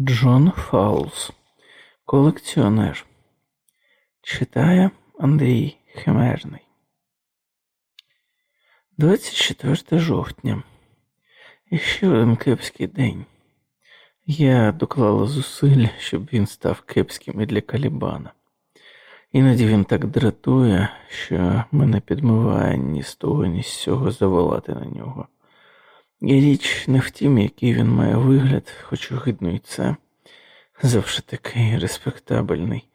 Джон Фаулз, колекціонер. Читає Андрій Химерний. 24 жовтня. І ще один кепський день. Я доклала зусиль, щоб він став кепським і для Калібана. Іноді він так дратує, що мене підмиває ні з того, ні з цього заволати на нього. І річ не в тім, який він має вигляд, хоч огидно і це, завжди такий респектабельний,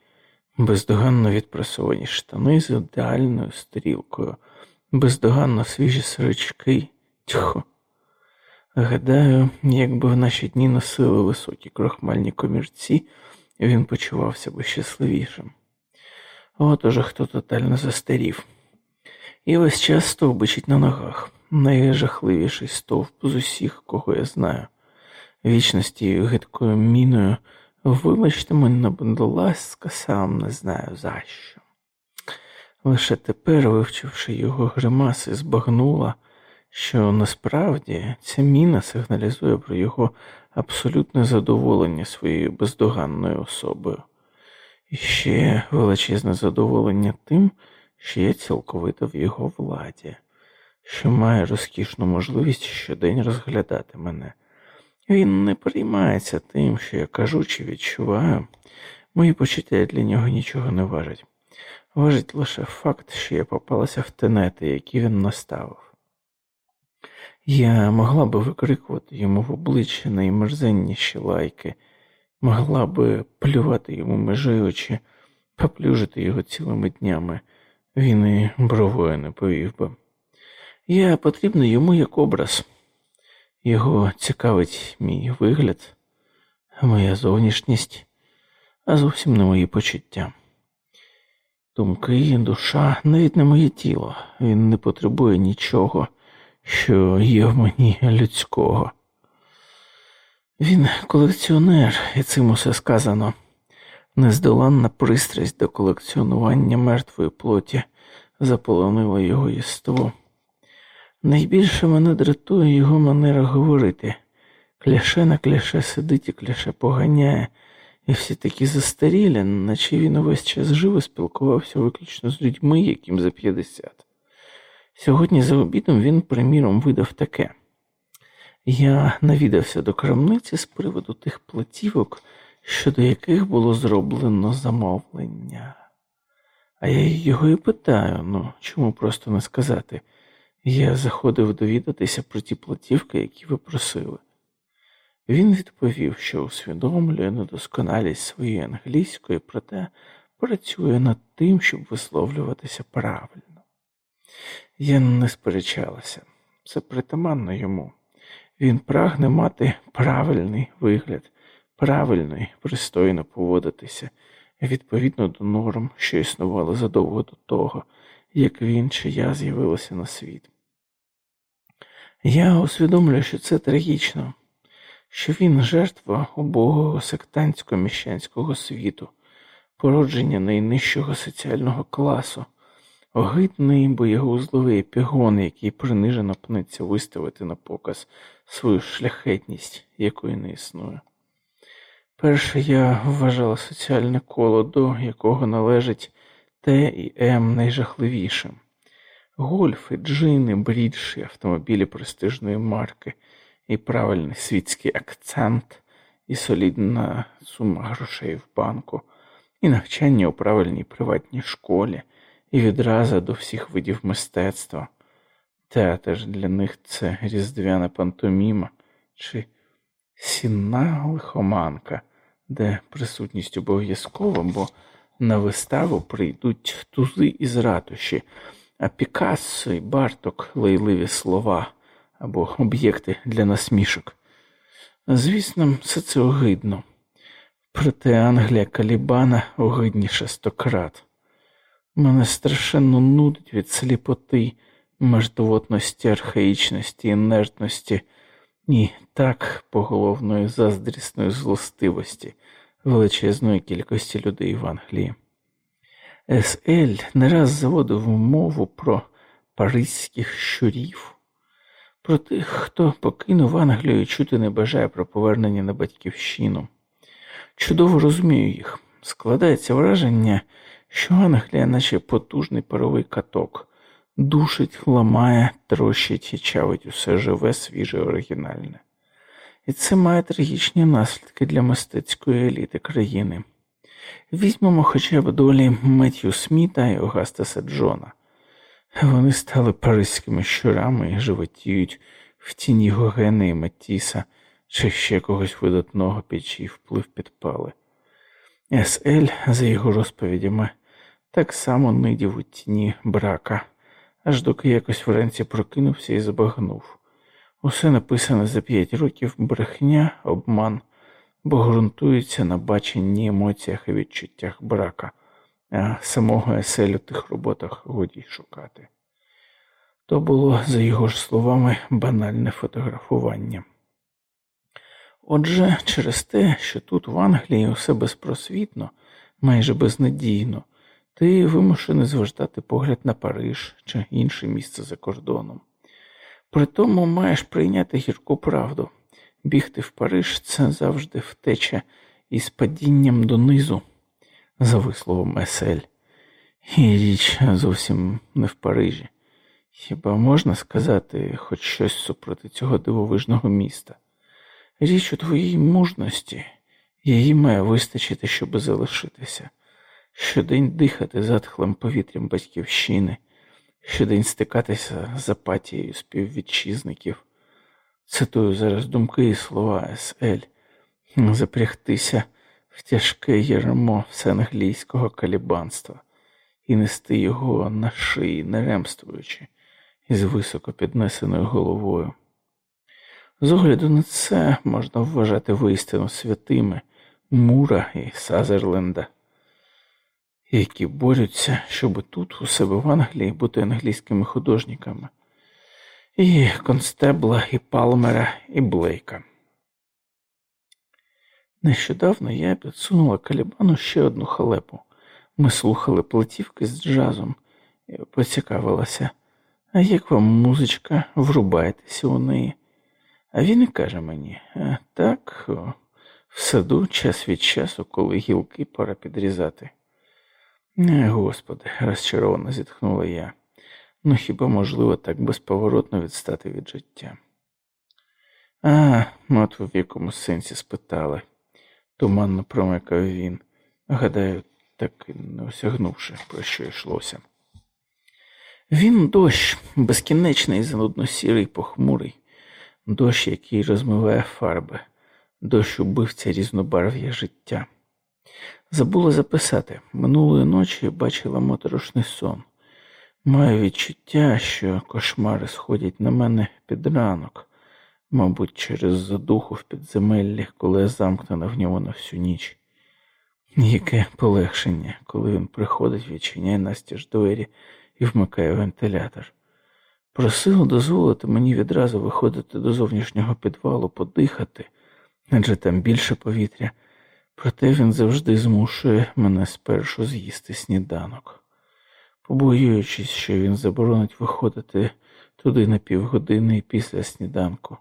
бездоганно відпрасовані штани з ідеальною стрілкою, бездоганно свіжі сорочки, тьху. Гадаю, якби в наші дні носили високі крохмальні комірці, він почувався би щасливішим. От уже хто тотально застарів. І весь час стовбичить на ногах найжахливіший стовп з усіх, кого я знаю, вічності гидкою міною. Вибачте мене, будь ласка, сам не знаю за що. Лише тепер, вивчивши його гримаси, збагнула, що насправді ця міна сигналізує про його абсолютне задоволення своєю бездоганною особою, і ще величезне задоволення тим, що я цілковито в його владі що має розкішну можливість щодень розглядати мене. Він не переймається тим, що я кажу чи відчуваю, мої почуття для нього нічого не важать. Важить лише факт, що я попалася в тенети, які він наставив. Я могла би викрикувати йому в обличчя наймерзенніші лайки, могла би плювати йому межи очі, поплюжити його цілими днями, він і бровою не повів би. Я потрібна йому як образ. Його цікавить мій вигляд, моя зовнішність, а зовсім не мої почуття. Думки, душа, навіть не моє тіло. Він не потребує нічого, що є в мені людського. Він колекціонер, і цим усе сказано. Нездоланна пристрасть до колекціонування мертвої плоті заполонила його єство. Найбільше мене дратує його манера говорити. Кляше на кляше сидить і кляше поганяє, і всі такі застарілі, наче він увесь час живо спілкувався виключно з людьми, яким за 50. Сьогодні за обідом він, приміром, видав таке. Я навідався до крамниці з приводу тих платівок, щодо яких було зроблено замовлення. А я його і питаю: ну чому просто не сказати? Я заходив довідатися про ті платівки, які ви просили. Він відповів, що усвідомлює недосконалість своєї англійської, проте працює над тим, щоб висловлюватися правильно. Я не сперечалася, це притаманно йому. Він прагне мати правильний вигляд, правильно і пристойно поводитися відповідно до норм, що існували задовго до того, як він чи я з'явилася на світ. Я усвідомлюю, що це трагічно, що він жертва убогого сектантсько міщанського світу, породження найнижчого соціального класу, огидний боєгузливий епігон, який принижено пнеться виставити на показ свою шляхетність, якої не існує. Перше я вважала соціальне коло, до якого належить Т і М найжахливішим гольфи, джини, бріджі, автомобілі престижної марки, і правильний світський акцент, і солідна сума грошей в банку, і навчання у правильній приватній школі, і відразу до всіх видів мистецтва. Театр для них це різдвяна пантоміма чи сінна лихоманка, де присутність обов'язкова, бо на виставу прийдуть тузи із ратуші а Пікассо і Барток лайливі слова або об'єкти для насмішок. Звісно, все це огидно, проте Англія Калібана огидніша стократ. Мене страшенно нудить від сліпоти, междовотності, архаїчності, інертності і так поголовної заздрісної злостивості величезної кількості людей в Англії. С.Л. не раз заводив мову про паризьких щурів, про тих, хто покинув Англію і чути не бажає про повернення на батьківщину. Чудово розумію їх. Складається враження, що Англія, наче потужний паровий каток, душить, ламає, трощить і чавить усе живе, свіже, оригінальне. І це має трагічні наслідки для мистецької еліти країни. Візьмемо хоча б долі Меттью Сміта і Огастаса Джона. Вони стали паризькими щурами і животіють в тіні Гогени і Матіса чи ще когось видатного під чий вплив підпали. С.Л., за його розповідями, так само нидів у тіні брака, аж доки якось вранці прокинувся і забагнув. Усе написане за п'ять років брехня, обман, бо ґрунтується на баченні емоціях і відчуттях брака, а самого Есель у тих роботах годі шукати. То було, за його ж словами, банальне фотографування. Отже, через те, що тут в Англії усе безпросвітно, майже безнадійно, ти вимушений зваждати погляд на Париж чи інше місце за кордоном. При тому маєш прийняти гірку правду. Бігти в Париж це завжди втеча із падінням донизу, за висловом Есель. І річ зовсім не в Парижі. Хіба можна сказати хоч щось супроти цього дивовижного міста? Річ у твоїй мужності, її має вистачити, щоб залишитися, щодень дихати затхлим повітрям батьківщини, щодень стикатися з апатією співвітчизників. Цитую зараз думки і слова С.Л. запрягтися в тяжке ярмо всеанглійського калібанства і нести його на шиї, не ремствуючи, із високо піднесеною головою. З огляду на це можна вважати воістину святими Мура і Сазерленда, які борються, щоб тут у себе в Англії бути англійськими художниками, і Констебла, і Палмера, і Блейка. Нещодавно я підсунула Калібану ще одну халепу. Ми слухали платівки з джазом і поцікавилася, а як вам музичка, врубаєтеся у неї? А він і каже мені так, в саду час від часу, коли гілки пора підрізати. Не, Господи, розчаровано зітхнула я. Ну хіба можливо так безповоротно відстати від життя? А, от в якому сенсі спитали, туманно промикав він, гадаю, так і не осягнувши, про що йшлося. Він дощ, безкінечний, занудно сірий, похмурий дощ, який розмиває фарби, дощ убивця різнобарв'я життя. Забула записати минулої ночі бачила моторошний сон. Маю відчуття, що кошмари сходять на мене під ранок, мабуть, через задуху в підземеллі, коли я замкнена в ньому на всю ніч. Яке полегшення, коли він приходить, відчиняє настіж двері і вмикає вентилятор. Просив дозволити мені відразу виходити до зовнішнього підвалу, подихати, адже там більше повітря, проте він завжди змушує мене спершу з'їсти сніданок, побоюючись, що він заборонить виходити туди на півгодини після сніданку,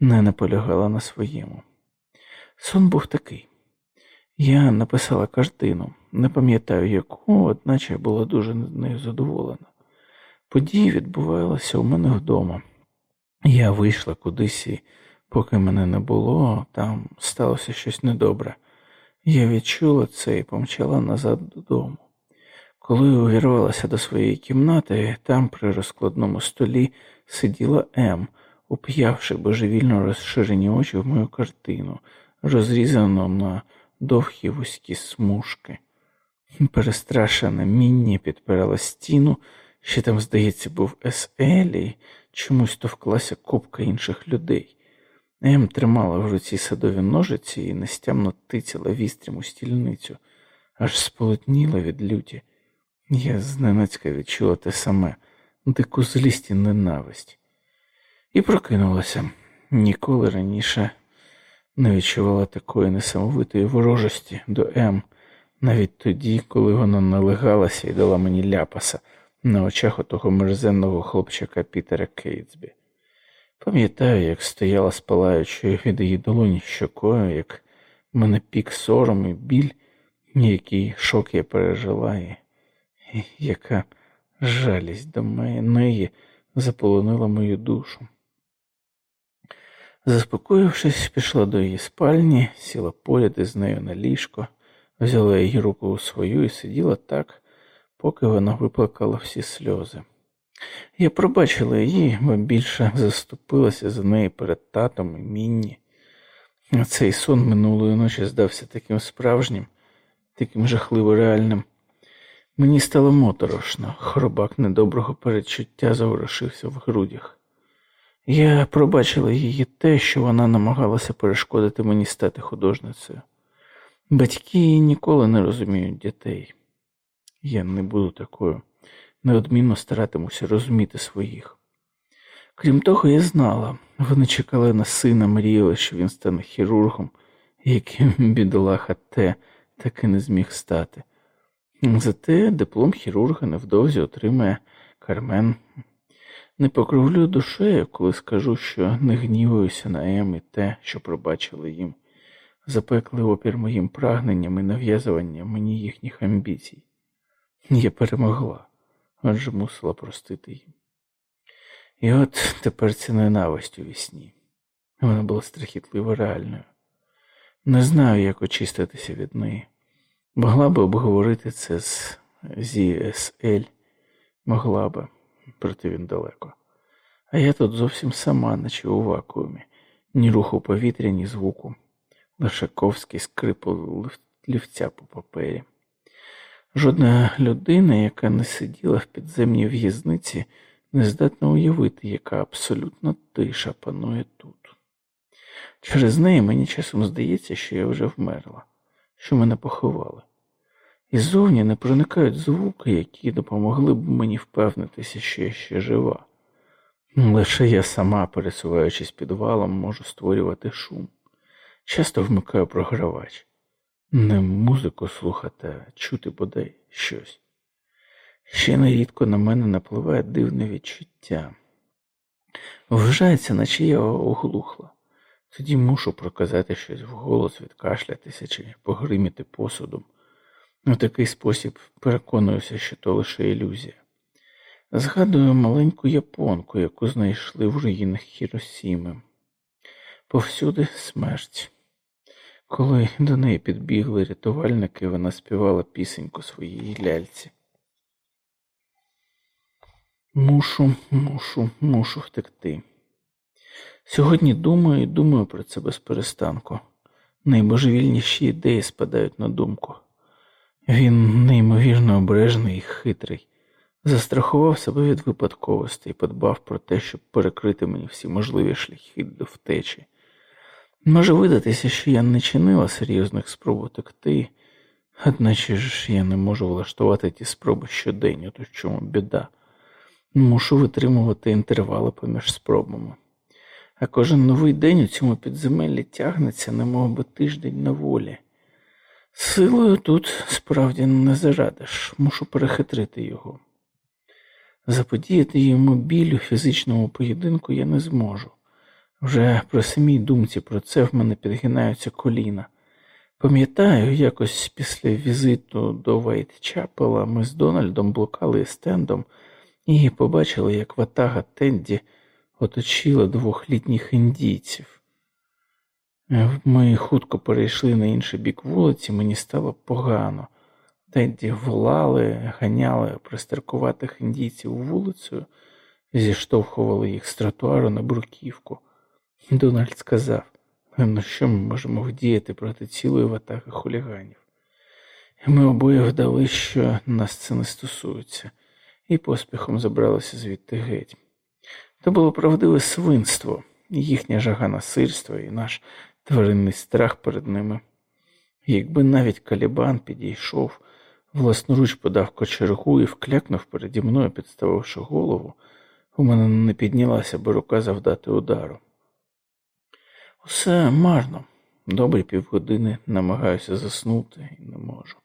не наполягала на своєму. Сон був такий. Я написала картину, не пам'ятаю яку, одначе була дуже нею задоволена. Події відбувалися у мене вдома. Я вийшла кудись, і поки мене не було, там сталося щось недобре. Я відчула це і помчала назад додому. Коли увірвалася до своєї кімнати, там при розкладному столі сиділа М, уп'явши божевільно розширені очі в мою картину, розрізану на довгі вузькі смужки. Перестрашена Мінні підпирала стіну. Ще там, здається, був С.Ель і чомусь товклася купка інших людей. Ем тримала в руці садові ножиці і нестямно тицяла вістрям у стільницю, аж сполотніла від люті. Я зненацька відчула те саме дику злість і ненависть. І прокинулася. Ніколи раніше не відчувала такої несамовитої ворожості до М, навіть тоді, коли вона налегалася і дала мені ляпаса на очах отого мерзенного хлопчика Пітера Кейтсбі. Пам'ятаю, як стояла спалаючою від її долоні щокою, як Мене пік сором і біль, який шок я пережила, і яка жалість до неї заполонила мою душу. Заспокоївшись, пішла до її спальні, сіла поряд із нею на ліжко, взяла її руку у свою і сиділа так, поки вона виплакала всі сльози. Я пробачила її, бо більше заступилася за неї перед татом і мінні. Цей сон минулої ночі здався таким справжнім, таким жахливо реальним. Мені стало моторошно, хробак недоброго передчуття заворушився в грудях. Я пробачила її те, що вона намагалася перешкодити мені стати художницею. Батьки ніколи не розуміють дітей. Я не буду такою, неодмінно старатимуся розуміти своїх. Крім того, я знала, вони чекали на сина, мріяли, що він стане хірургом, яким бідолаха те таки не зміг стати. Зате диплом хірурга невдовзі отримає Кармен. Не покровлю душею, коли скажу, що не гніваюся на Ем і те, що пробачили їм, запекли опір моїм прагненням і нав'язуванням мені їхніх амбіцій. Я перемогла, адже мусила простити їм. І от тепер ця ненависть у вісні. Вона була страхітливо реальною. Не знаю, як очиститися від неї. Могла би обговорити це з ZSL, могла би, проте він далеко. А я тут зовсім сама, наче у вакуумі, ні руху повітря, ні звуку, лише ковський скрипу лівця по папері. Жодна людина, яка не сиділа в підземній в'язниці, не здатна уявити, яка абсолютна тиша панує тут. Через неї мені часом здається, що я вже вмерла, що мене поховали. І зовні не проникають звуки, які допомогли б мені впевнитися, що я ще жива. Лише я сама, пересуваючись підвалом, можу створювати шум. Часто вмикаю програвач. Не музику слухати, а чути бодай щось. Ще нерідко на мене напливає дивне відчуття. Вважається, наче я оглухла. Тоді мушу проказати щось вголос, відкашлятися чи погриміти посудом. У такий спосіб переконуюся, що то лише ілюзія. Згадую маленьку японку, яку знайшли в руїнах Хіросіми. Повсюди смерть. Коли до неї підбігли рятувальники, вона співала пісеньку своїй ляльці. Мушу, мушу, мушу втекти. Сьогодні думаю і думаю про це без перестанку. Найбожевільніші ідеї спадають на думку. Він неймовірно обережний і хитрий, застрахував себе від випадковостей і подбав про те, щоб перекрити мені всі можливі шляхи до втечі. Може видатися, що я не чинила серйозних спроб утекти, одначе ж я не можу влаштувати ті спроби щодень, от у чому біда. Мушу витримувати інтервали поміж спробами. А кожен новий день у цьому підземеллі тягнеться, немов би тиждень на волі. Силою тут справді не зарадиш, мушу перехитрити його. Заподіяти йому біль у фізичному поєдинку я не зможу. Вже при самій думці про це в мене підгинаються коліна. Пам'ятаю, якось після візиту до Вайтчапела ми з Дональдом блукали стендом і побачили, як ватага Тенді оточила двох літніх індійців. Ми хутко перейшли на інший бік вулиці, мені стало погано. Тенді волали, ганяли пристаркуватих індійців вулицею, зіштовхували їх з тротуару на бруківку. Дональд сказав, ну що ми можемо вдіяти проти цілої ватаги хуліганів. Ми обоє вдали, що нас це не стосується, і поспіхом забралися звідти геть. То було правдиве свинство, їхня жага насильства і наш тваринний страх перед ними. Якби навіть Калібан підійшов, власноруч подав кочергу і вклякнув переді мною, підставивши голову, у мене не піднялася би рука завдати удару. Усе марно, добрі півгодини намагаюся заснути і не можу.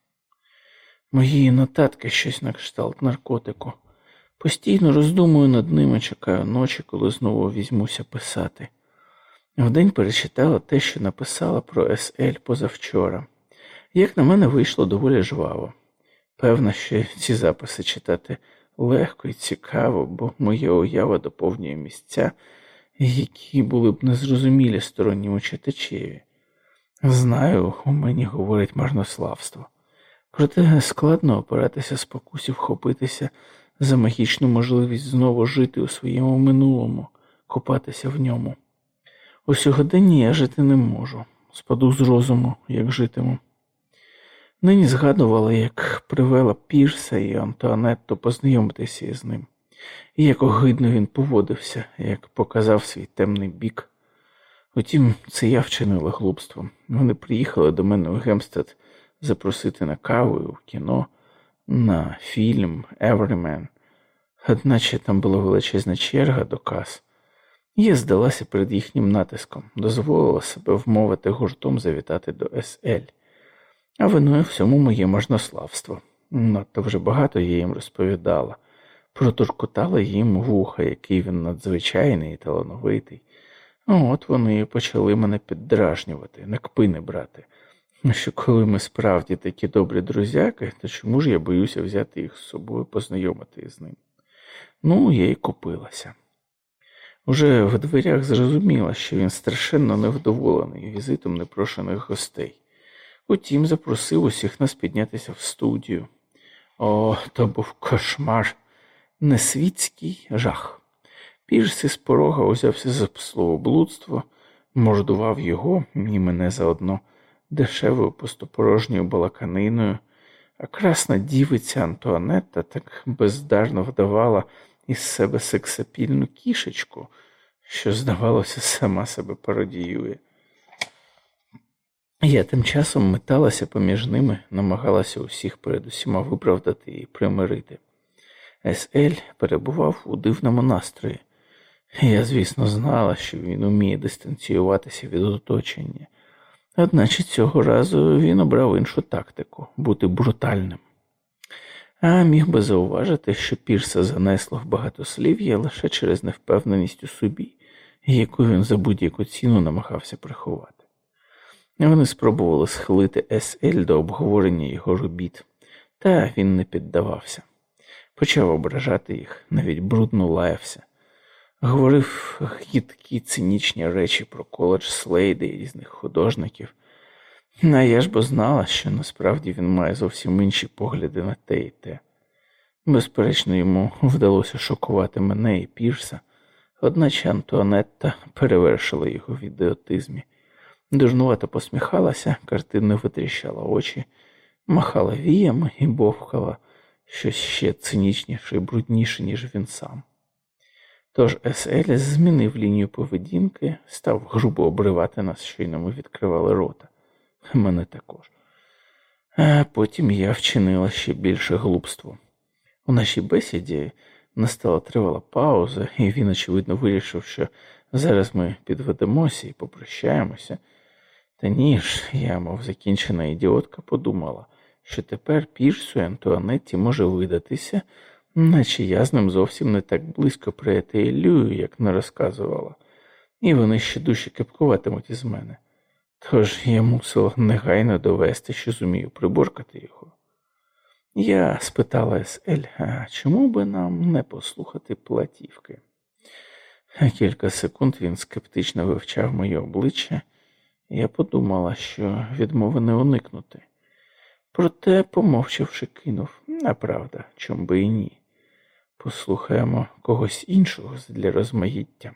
Мої нотатки щось на кшталт наркотику. Постійно роздумую над ними, чекаю ночі, коли знову візьмуся писати. Вдень перечитала те, що написала про СЛ позавчора. Як на мене, вийшло доволі жваво. Певно, що ці записи читати легко і цікаво, бо моя уява доповнює місця, які були б незрозумілі сторонньому читачеві. Знаю, у мені говорить марнославство. Проте складно опиратися спокусів вхопитися за магічну можливість знову жити у своєму минулому, копатися в ньому. У сьогоденні я жити не можу, спаду з розуму, як житиму. Нині згадувала, як привела Пірса і Антуанетту познайомитися із ним, і як огидно він поводився, як показав свій темний бік. Утім, це я вчинила глупством. Вони приїхали до мене в Гемстед запросити на каву в кіно, на фільм Everyman. Одначе там була величезна черга до кас. Я здалася перед їхнім натиском, дозволила себе вмовити гуртом завітати до СЛ. А виною всьому моє можнославство. Надто вже багато я їм розповідала, протуркутала їм вуха, який він надзвичайний і талановитий. От вони і почали мене піддражнювати, на кпини брати. Що коли ми справді такі добрі друзяки, то чому ж я боюся взяти їх з собою, познайомити з ним? Ну, я й купилася. Уже в дверях зрозуміла, що він страшенно невдоволений візитом непрошених гостей. Утім, запросив усіх нас піднятися в студію. О, то був кошмар, несвітський жах. Пірс із порога узявся за словоблудство, мордував його і мене заодно дешевою пустопорожньою балаканиною, а красна дівиця Антуанетта так бездарно вдавала із себе сексапільну кішечку, що, здавалося, сама себе пародіює. Я тим часом металася поміж ними, намагалася усіх перед усіма виправдати і примирити. С.Л. перебував у дивному настрої. Я, звісно, знала, що він уміє дистанціюватися від оточення, одначе цього разу він обрав іншу тактику бути брутальним. А міг би зауважити, що Пірса занесло в багатослів'я лише через невпевненість у собі, яку він за будь-яку ціну намагався приховати. Вони спробували схилити СЛ до обговорення його робіт, та він не піддавався. Почав ображати їх, навіть брудно лаявся, говорив гідкі цинічні речі про коледж Слейди і різних художників. А я ж бо знала, що насправді він має зовсім інші погляди на те і те. Безперечно, йому вдалося шокувати мене і Пірса, одначе Антуанетта перевершила його в ідіотизмі. Дужнувато посміхалася, картинно витріщала очі, махала віями і бовкала щось ще цинічніше і брудніше, ніж він сам. Тож Еселіс змінив лінію поведінки, став грубо обривати нас, щойно ми відкривали рота, мене також. А потім я вчинила ще більше глупство. У нашій бесіді настала тривала пауза, і він, очевидно, вирішив, що зараз ми підведемося і попрощаємося. Та ні ж, я, мов закінчена ідіотка, подумала, що тепер Пірсу і Антуанетті може видатися, наче я з ним зовсім не так близько приятелюю, як не розказувала, і вони ще дужче кепкуватимуть із мене. Тож я мусила негайно довести, що зумію приборкати його. Я спитала Есель, а чому би нам не послухати платівки? Кілька секунд він скептично вивчав моє обличчя. Я подумала, що відмови не уникнути. Проте, помовчавши, кинув неправда, чом би і ні. Послухаємо когось іншого для розмаїття.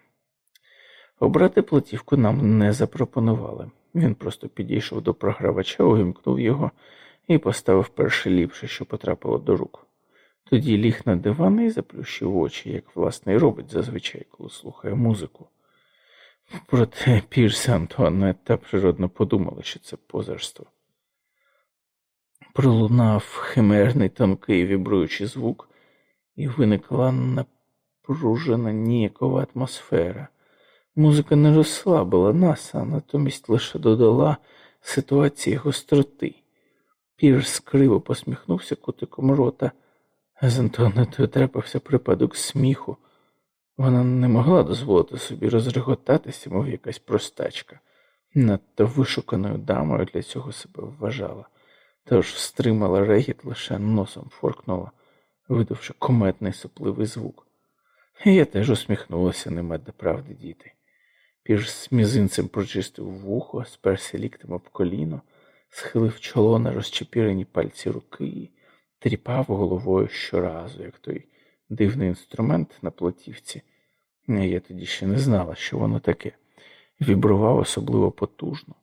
Обрати платівку нам не запропонували. Він просто підійшов до програвача, увімкнув його і поставив перше ліпше, що потрапило до рук. Тоді ліг на диван і заплющив очі, як власне й робить зазвичай, коли слухає музику. Проте Пірс Антуанетта природно подумали, що це позерство. Пролунав химерний тонкий вібруючий звук, і виникла напружена ніякова атмосфера. Музика не розслабила нас, а натомість лише додала ситуації гостроти. Пірс криво посміхнувся кутиком рота, а з Антуанетою трапився припадок сміху. Вона не могла дозволити собі розреготатися, мов якась простачка. Надто вишуканою дамою для цього себе вважала, тож стримала регіт, лише носом форкнула, видавши кометний сопливий звук. Я теж усміхнулася, нема де правди діти. Піж з мізинцем прочистив вухо, сперся ліктем об коліно, схилив чоло на розчепірені пальці руки тріпав головою щоразу, як той дивний інструмент на платівці. Я тоді ще не знала, що воно таке, вібрував особливо потужно.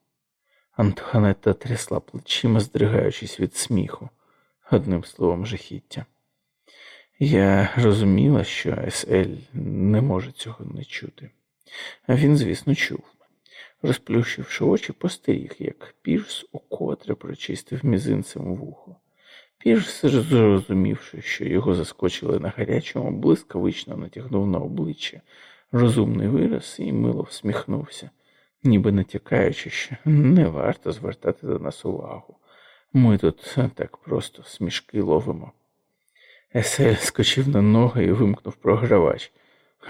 Антуанетта трясла плечима, здригаючись від сміху, одним словом жахіття. Я розуміла, що С.Л. не може цього не чути. А він, звісно, чув. Розплющивши очі, постеріг, як Пірс укотре прочистив мізинцем вухо. Пірс, зрозумівши, що його заскочили на гарячому, блискавично натягнув на обличчя розумний вираз і мило всміхнувся, ніби натякаючи, що не варто звертати до нас увагу. Ми тут так просто смішки ловимо. Есель скочив на ноги і вимкнув програвач,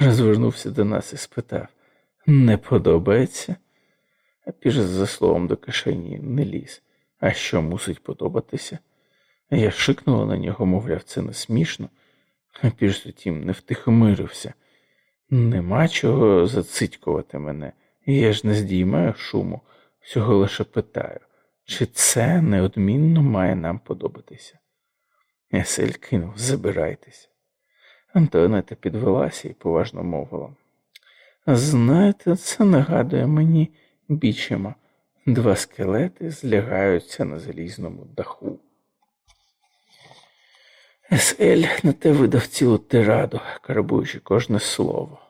розвернувся до нас і спитав Не подобається? А піж за словом до кишені не ліз. А що мусить подобатися? Я шикнула на нього, мовляв, це не смішно, а піж затім не втихомирився. Нема чого зацитькувати мене, я ж не здіймаю шуму, всього лише питаю, чи це неодмінно має нам подобатися. Есель кинув, забирайтеся. Антонета підвелася і поважно мовила. Знаєте, це нагадує мені бічима. Два скелети злягаються на залізному даху. Есель на те видав цілу тираду, карбуючи кожне слово.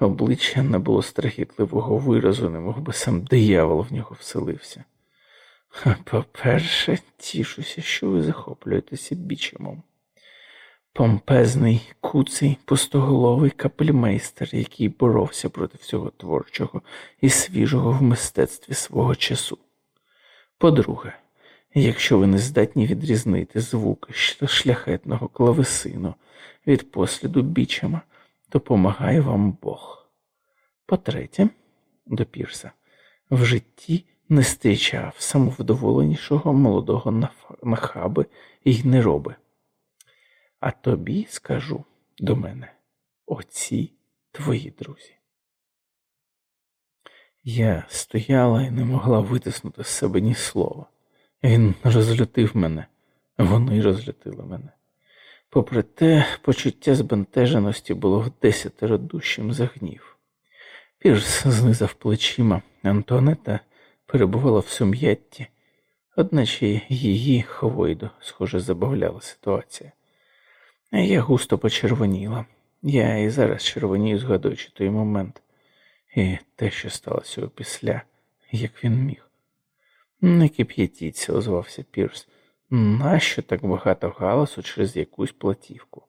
Обличчя не було страхітливого виразу, не мов би сам диявол в нього вселився. По-перше, тішуся, що ви захоплюєтеся бічемом. Помпезний, куций, пустоголовий капельмейстер, який боровся проти всього творчого і свіжого в мистецтві свого часу. По-друге, якщо ви не здатні відрізнити звуки шляхетного клавесину від посліду бічема, то помагає вам Бог. По-третє, до Пірса, в житті не зустрічав самовдоволенішого молодого нахаби й нероби. А тобі скажу до мене оці твої друзі. Я стояла і не могла витиснути з себе ні слова. Він розлютив мене, вони розлютили мене. Попри те, почуття збентеженості було в десятеро дужчим за гнів. Пірс знизав плечима, Антонета перебувала в сум'ятті, одначе її хвойду, схоже, забавляла ситуація. Я густо почервоніла. Я і зараз червонію, згадуючи той момент, і те, що сталося опісля, як він міг. Не кип'ятіться, озвався Пірс. Нащо так багато галасу через якусь платівку?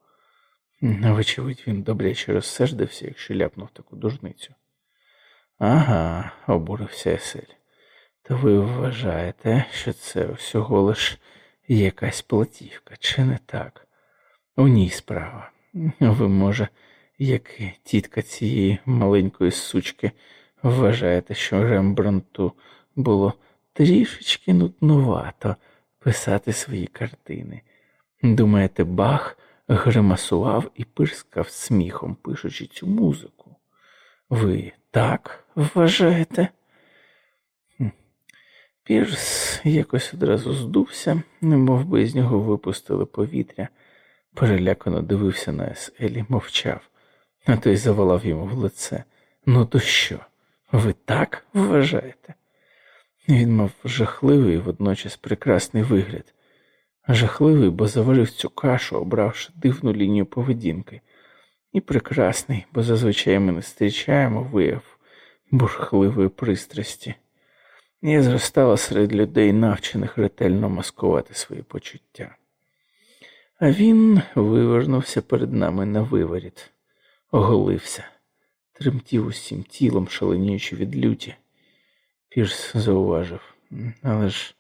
Вочевидь, він добряче розсердився, якщо ляпнув таку дужницю. Ага, обурився Есель. То ви вважаєте, що це всього лиш якась платівка, чи не так? У ній справа. Ви, може, як тітка цієї маленької сучки, вважаєте, що Рембранту було трішечки нуднувато писати свої картини. Думаєте, Бах гримасував і пирскав сміхом, пишучи цю музику? Ви так вважаєте? Пірс якось одразу здувся, немов би з нього випустили повітря, перелякано дивився на Еселі, мовчав, а той завалав йому в лице. Ну, то що? Ви так вважаєте? Він мав жахливий водночас прекрасний вигляд. Жахливий, бо заварив цю кашу, обравши дивну лінію поведінки, і прекрасний, бо зазвичай ми не зустрічаємо вияв бурхливої пристрасті. Я зростала серед людей, навчених ретельно маскувати свої почуття. А він вивернувся перед нами на виворіт, оголився, тремтів усім тілом, шаленіючи від люті. Пірс зауважив, але ж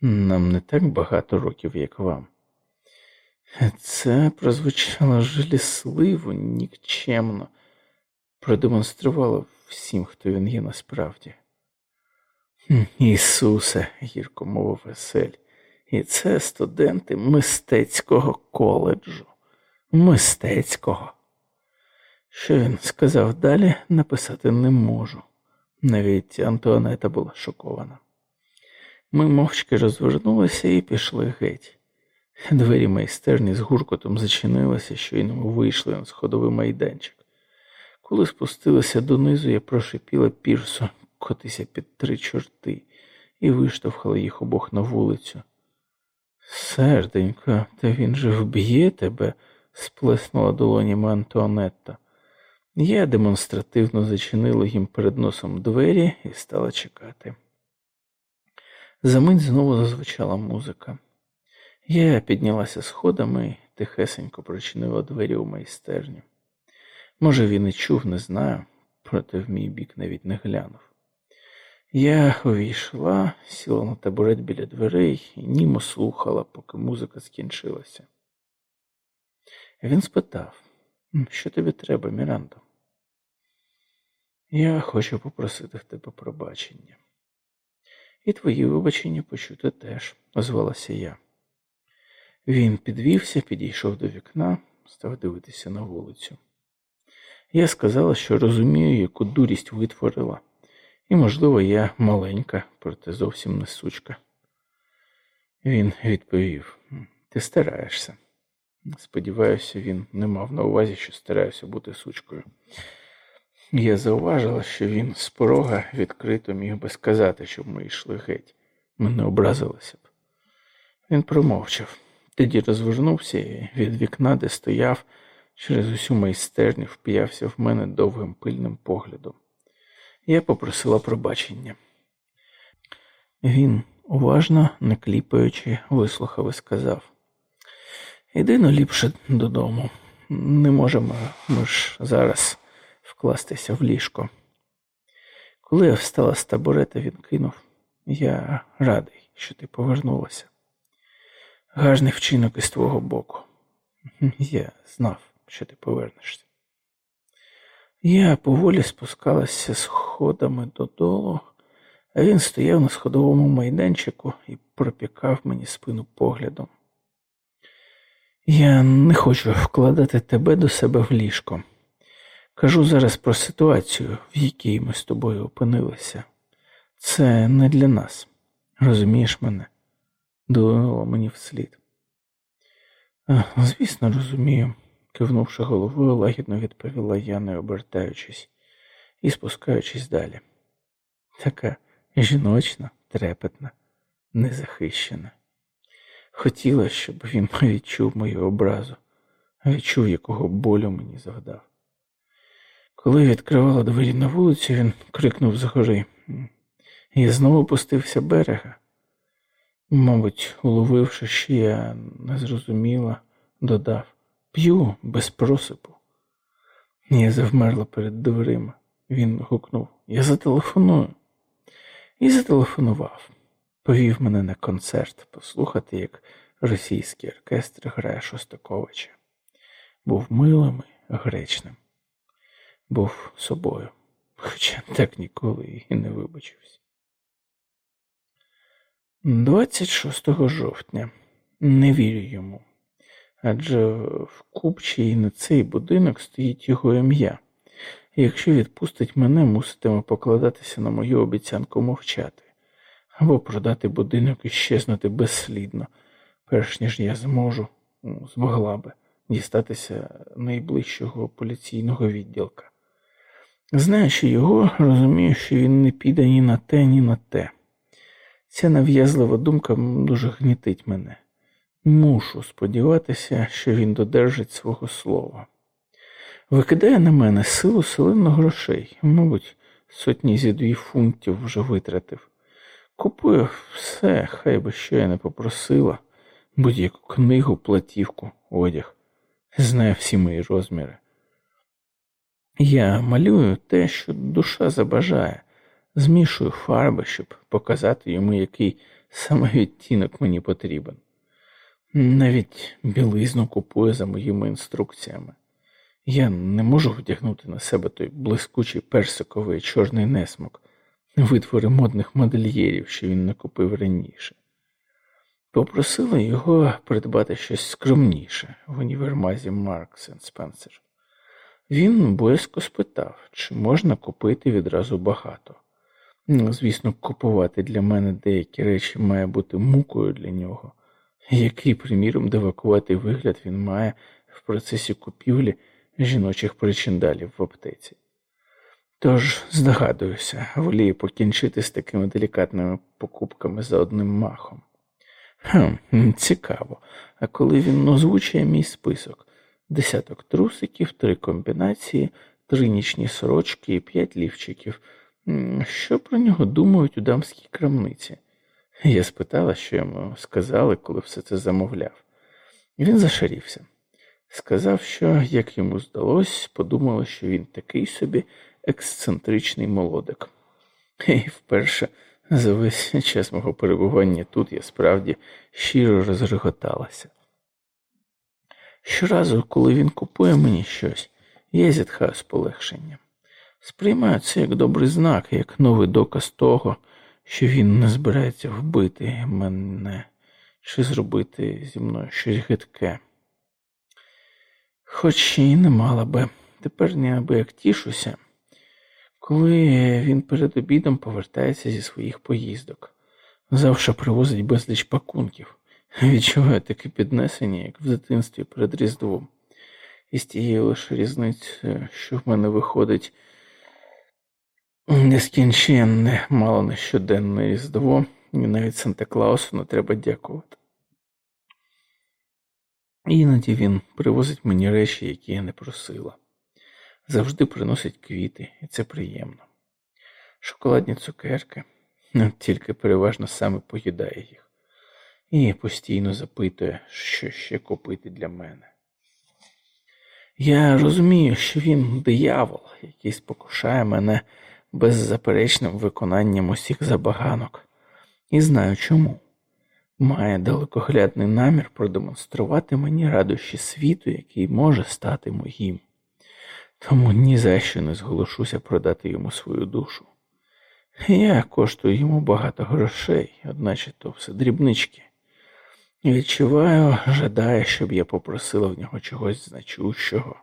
нам не так багато років, як вам. Це прозвучало жалісливо, нікчемно, продемонструвала всім, хто він є насправді. Ісусе, гірко мовив Весель, і це студенти мистецького коледжу. Мистецького. Що він сказав далі, написати не можу. Навіть Антуанета була шокована. Ми мовчки розвернулися і пішли геть. Двері майстерні з гуркотом зачинилися, щойно ми вийшли на сходовий майданчик. Коли спустилися донизу, я прошипіла пірсу котися під три чорти і виштовхала їх обох на вулицю. Серденько, та він же вб'є тебе, сплеснула долонями Антуанетта. Я демонстративно зачинила їм перед носом двері і стала чекати. Замить знову зазвучала музика. Я піднялася сходами і тихесенько прочинила двері у майстерню. Може, він і чув, не знаю, проте в мій бік навіть не глянув. Я увійшла, сіла на табурет біля дверей і німо слухала, поки музика скінчилася. Він спитав, що тобі треба, Мірандо? Я хочу попросити в тебе пробачення. І твої вибачення почути теж, озвалася я. Він підвівся, підійшов до вікна, став дивитися на вулицю. Я сказала, що розумію, яку дурість витворила, і, можливо, я маленька, проте зовсім не сучка. Він відповів: Ти стараєшся. Сподіваюся, він не мав на увазі, що стараюся бути сучкою. Я зауважила, що він з порога відкрито міг би сказати, щоб ми йшли геть. Ми не образилися б. Він промовчав, тоді розвернувся і від вікна, де стояв, через усю майстерню вп'явся в мене довгим пильним поглядом. Я попросила пробачення. Він, уважно, не кліпаючи, вислухав і сказав: Іди ну ліпше додому. Не можемо ми ж зараз вкластися в ліжко. Коли я встала з табурета, він кинув. Я радий, що ти повернулася. Гарний вчинок із твого боку. Я знав, що ти повернешся. Я поволі спускалася сходами додолу, а він стояв на сходовому майданчику і пропікав мені спину поглядом. Я не хочу вкладати тебе до себе в ліжко. Кажу зараз про ситуацію, в якій ми з тобою опинилися. Це не для нас. Розумієш мене? Дунула мені вслід. Звісно, розумію, кивнувши головою, лагідно відповіла я, не обертаючись і спускаючись далі. Така жіночна, трепетна, незахищена. Хотіла, щоб він відчув мою образу, відчув, якого болю мені завдав. Коли відкривала двері на вулицю, він крикнув згори і знову пустився берега. Мабуть, уловивши, що я не зрозуміла, додав п'ю без просипу. Я завмерла перед дверима. Він гукнув Я зателефоную. І зателефонував. Повів мене на концерт послухати, як російський оркестр грає Шостаковича. Був милим і гречним був собою, хоча так ніколи і не вибачився. 26 жовтня. Не вірю йому, адже в купчі і на цей будинок стоїть його ім'я, якщо відпустить мене, муситиме покладатися на мою обіцянку мовчати. Або продати будинок і щезнути безслідно, перш ніж я зможу, змогла би дістатися найближчого поліційного відділка. Знаючи його, розумію, що він не піде ні на те, ні на те. Ця нав'язлива думка дуже гнітить мене. Мушу сподіватися, що він додержить свого слова. Викидає на мене силу селено грошей, мабуть, сотні зі дві фунтів вже витратив. Купує все, хай би що я не попросила, будь-яку книгу, платівку, одяг, знає всі мої розміри. Я малюю те, що душа забажає, змішую фарби, щоб показати йому, який саме відтінок мені потрібен. Навіть білизну купую за моїми інструкціями. Я не можу вдягнути на себе той блискучий персиковий чорний несмок, витвори модних модельєрів, що він накупив раніше. Попросила його придбати щось скромніше в універмазі Маркс Спенсер. Він боязко спитав, чи можна купити відразу багато. Ну, звісно, купувати для мене деякі речі має бути мукою для нього, який, приміром, девакувати вигляд він має в процесі купівлі жіночих причиндалів в аптеці. Тож, здогадуюся, волію покінчити з такими делікатними покупками за одним махом. Хм, Цікаво, а коли він озвучує мій список десяток трусиків, три комбінації, три нічні сорочки і п'ять лівчиків. Що про нього думають у дамській крамниці? Я спитала, що йому сказали, коли все це замовляв. Він зашарівся. Сказав, що, як йому здалось, подумали, що він такий собі ексцентричний молодик. І вперше за весь час мого перебування тут я справді щиро розреготалася. Щоразу, коли він купує мені щось, я зітхаю з полегшенням. Сприймаю це як добрий знак, як новий доказ того, що він не збирається вбити мене чи зробити зі мною щось гидке. Хоч і не мала би, тепер неабияк тішуся, коли він перед обідом повертається зі своїх поїздок, завше привозить безліч пакунків, відчуваю таке піднесення, як в дитинстві перед Різдвом, і з тією лише різницею, що в мене виходить нескінченне, мало не щоденне різдво, і навіть Санта Клаусу не треба дякувати. Іноді він привозить мені речі, які я не просила. Завжди приносить квіти, і це приємно. Шоколадні цукерки, тільки переважно саме поїдає їх, і постійно запитує, що ще купити для мене. Я розумію, що він диявол, який спокушає мене беззаперечним виконанням усіх забаганок, і знаю чому. Має далекоглядний намір продемонструвати мені радощі світу, який може стати моїм, тому ні за що не зголошуся продати йому свою душу. Я коштую йому багато грошей, одначе то все дрібнички. Відчуваю, жадає, щоб я попросила в нього чогось значущого,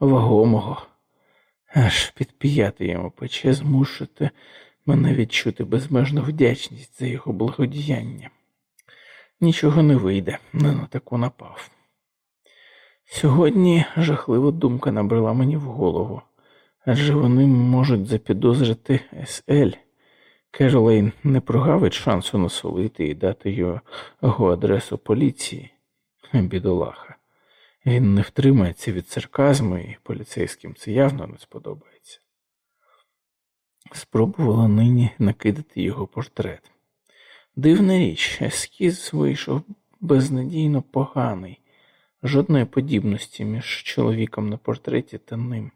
вагомого, аж підп'яти йому пече змушити мене відчути безмежну вдячність за його благодіяння. Нічого не вийде, не на таку напав. Сьогодні жахлива думка набрала мені в голову, адже вони можуть запідозрити СЛ. Керолейн не прогавить шансу насолити і дати його адресу поліції, бідолаха. Він не втримається від сарказму, і поліцейським це явно не сподобається. Спробувала нині накидати його портрет. Дивна річ, ескіз вийшов безнадійно поганий, жодної подібності між чоловіком на портреті та ним.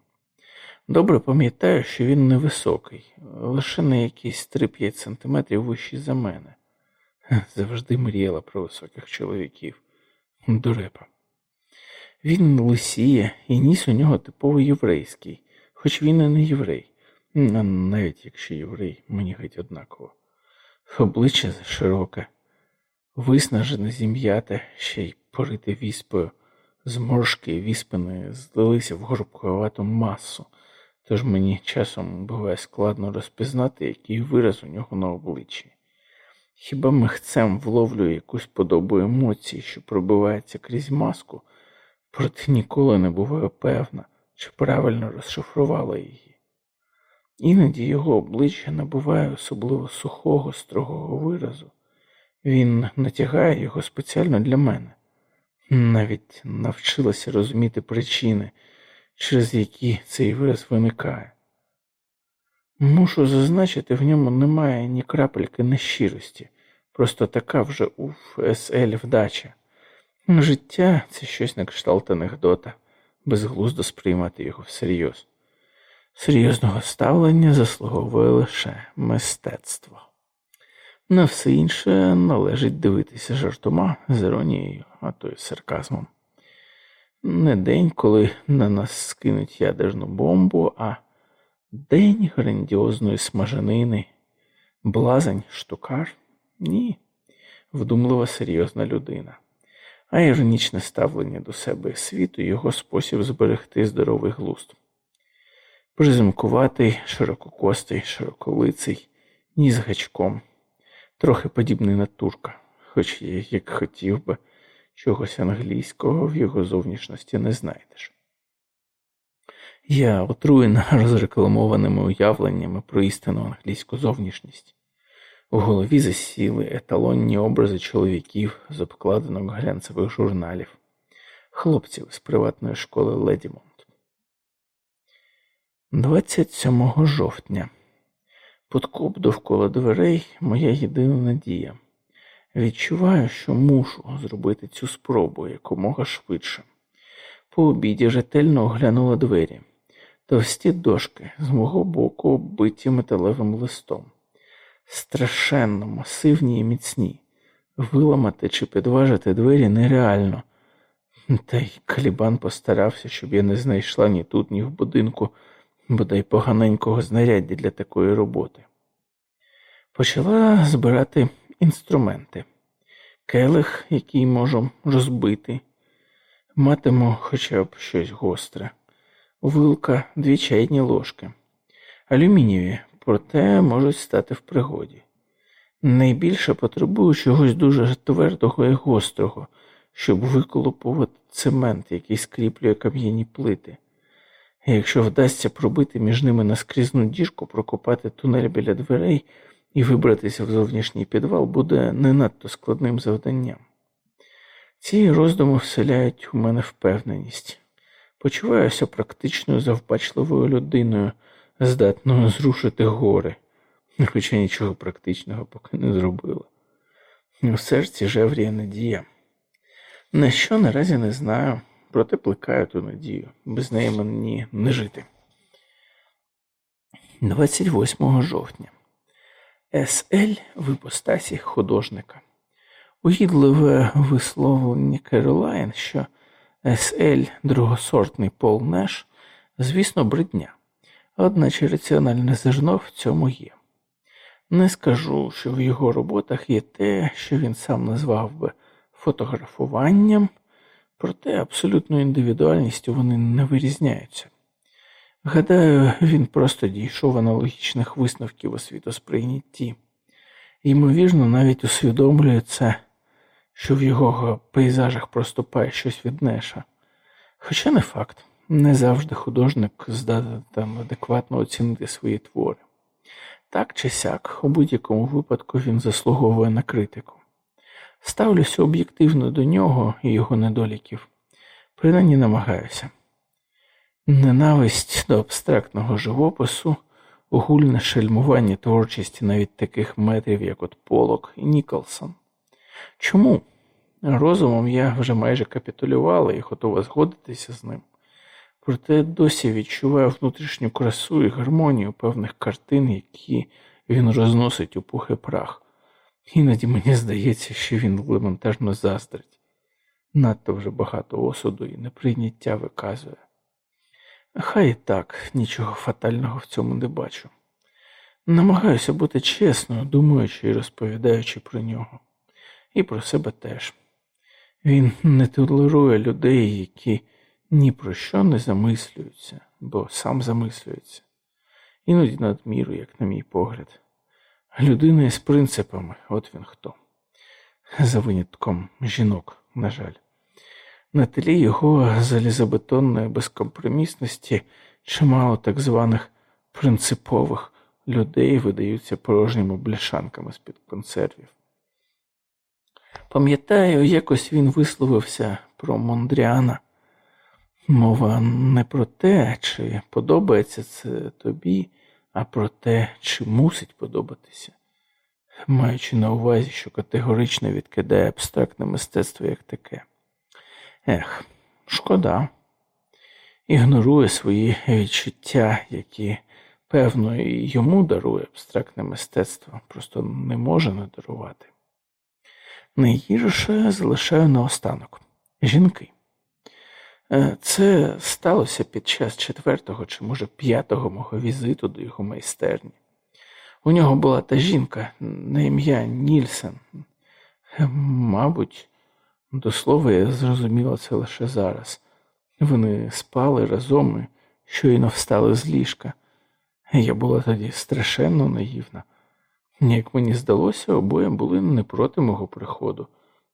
Добре пам'ятаю, що він невисокий, лише на якісь 3-5 сантиметрів вищий за мене. Завжди мріяла про високих чоловіків. Дурепа. Він лисіє, і ніс у нього типово єврейський, хоч він і не єврей, навіть якщо єврей, мені геть однаково. Обличчя широке, виснажене зім'яте, ще й порите віспою, зморшки віспини злилися в горбковату масу, тож мені часом буває складно розпізнати, який вираз у нього на обличчі. Хіба михцем вловлює якусь подобу емоції, що пробивається крізь маску, проте ніколи не буваю певна, чи правильно розшифрувала її. Іноді його обличчя набуває особливо сухого, строгого виразу. Він натягає його спеціально для мене, навіть навчилася розуміти причини, через які цей вираз виникає. Мушу зазначити, в ньому немає ні крапельки нещирості, просто така вже у ФСЛ вдача. Життя це щось на кшталт анекдота, безглуздо сприймати його всерйоз. Серйозного ставлення заслуговує лише мистецтво. На все інше належить дивитися жартома з іронією, а то й сарказмом. Не день, коли на нас скинуть ядерну бомбу, а день грандіозної смаженини. Блазень, штукар? Ні, вдумлива серйозна людина, а іронічне ставлення до себе світу його спосіб зберегти здоровий глузд. Приземкуватий, ширококостий, широколиций, ні гачком, трохи подібний на турка, хоч як хотів би, чогось англійського в його зовнішності не знайдеш. Я отруєна розрекламованими уявленнями про істинну англійську зовнішність. У голові засіли еталонні образи чоловіків з обкладинок глянцевих журналів, хлопців з приватної школи Ледімонт. 27 жовтня. Подкоп довкола дверей моя єдина надія. Відчуваю, що мушу зробити цю спробу якомога швидше. По обіді ретельно оглянула двері, товсті дошки з мого боку оббиті металевим листом страшенно масивні і міцні. Виламати чи підважити двері нереально. Та й Калібан постарався, щоб я не знайшла ні тут, ні в будинку, бодай поганенького знаряддя для такої роботи. Почала збирати інструменти, келих, який можу розбити, матиму хоча б щось гостре, вилка, дві чайні ложки, алюмінієві проте можуть стати в пригоді. Найбільше потребую чогось дуже твердого і гострого, щоб виколопувати цемент, який скріплює кам'яні плити. Якщо вдасться пробити між ними наскрізну діжку, прокопати тунель біля дверей і вибратися в зовнішній підвал, буде не надто складним завданням. Ці роздуми вселяють у мене впевненість. Почуваюся практичною завбачливою людиною, здатною зрушити гори, хоча нічого практичного поки не зробила. У серці жевріє надія. На що наразі не знаю, проте плекаю ту надію, без неї мені не жити. 28 жовтня. СЛ в іпостасі художника. Угідливе висловлення Керолайн, що СЛ другосортний Пол Неш, звісно, бридня одначе раціональне зерно в цьому є. Не скажу, що в його роботах є те, що він сам назвав би фотографуванням, проте абсолютною індивідуальністю вони не вирізняються. Гадаю, він просто дійшов аналогічних висновків у світосприйнятті, ймовірно, навіть усвідомлює це, що в його пейзажах проступає щось від Неша. Хоча не факт. Не завжди художник здатен адекватно оцінити свої твори. Так чи сяк, у будь-якому випадку він заслуговує на критику. Ставлюся об'єктивно до нього і його недоліків, принаймні намагаюся. Ненависть до абстрактного живопису, огульне шельмування творчості навіть таких метрів, як от Полок і Ніколсон. Чому? Розумом я вже майже капітулювала і готова згодитися з ним проте досі відчуваю внутрішню красу і гармонію певних картин, які він розносить у пух і прах. Іноді мені здається, що він елементарно заздрить, надто вже багато осуду і неприйняття виказує. Хай і так нічого фатального в цьому не бачу. Намагаюся бути чесною, думаючи і розповідаючи про нього, і про себе теж. Він не толерує людей, які ні про що не замислюються, бо сам замислюється, іноді надміру, як на мій погляд. Людина із принципами, от він хто. За винятком жінок, на жаль. На тлі його залізобетонної безкомпромісності чимало так званих принципових людей видаються порожніми бляшанками з-під консервів. Пам'ятаю, якось він висловився про Мондріана. Мова не про те, чи подобається це тобі, а про те, чи мусить подобатися, маючи на увазі, що категорично відкидає абстрактне мистецтво як таке. Ех, шкода, ігнорує свої відчуття, які, певно, і йому дарує абстрактне мистецтво, просто не може не дарувати. Найгірше залишаю наостанок жінки. Е, це сталося під час четвертого чи, може, п'ятого мого візиту до його майстерні. У нього була та жінка на ім'я Нільсен. Е, мабуть, до слова, я зрозуміла це лише зараз. Вони спали разом і щойно встали з ліжка. Я була тоді страшенно наївна. Як мені здалося, обоє були не проти мого приходу,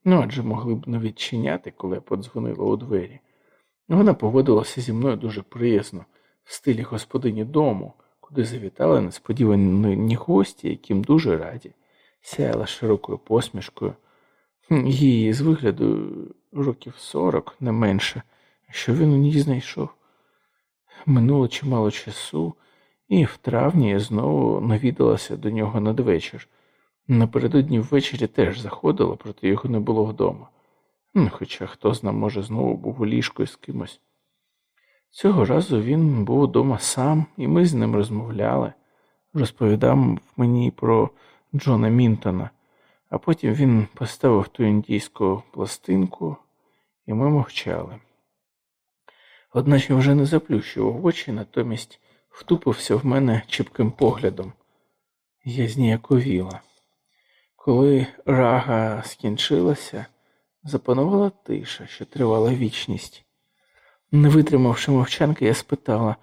ну адже могли б не відчиняти, коли я подзвонила у двері. Вона поводилася зі мною дуже приязно, в стилі господині дому, куди завітали несподівані гості, яким дуже раді, сяяла широкою посмішкою. Її з вигляду років сорок, не менше, що він у ній знайшов. Минуло чимало часу, і в травні знову навідалася до нього надвечір. Напередодні ввечері теж заходила, проте його не було вдома. Хоча хто зна, може, знову був у ліжку з кимось. Цього разу він був удома сам, і ми з ним розмовляли, розповідав мені про Джона Мінтона, а потім він поставив ту індійську пластинку, і ми мовчали. Одначе вже не заплющував очі, натомість втупився в мене чіпким поглядом. Я зніяковіла. Коли рага скінчилася, запанувала тиша, що тривала вічність. Не витримавши мовчанки, я спитала,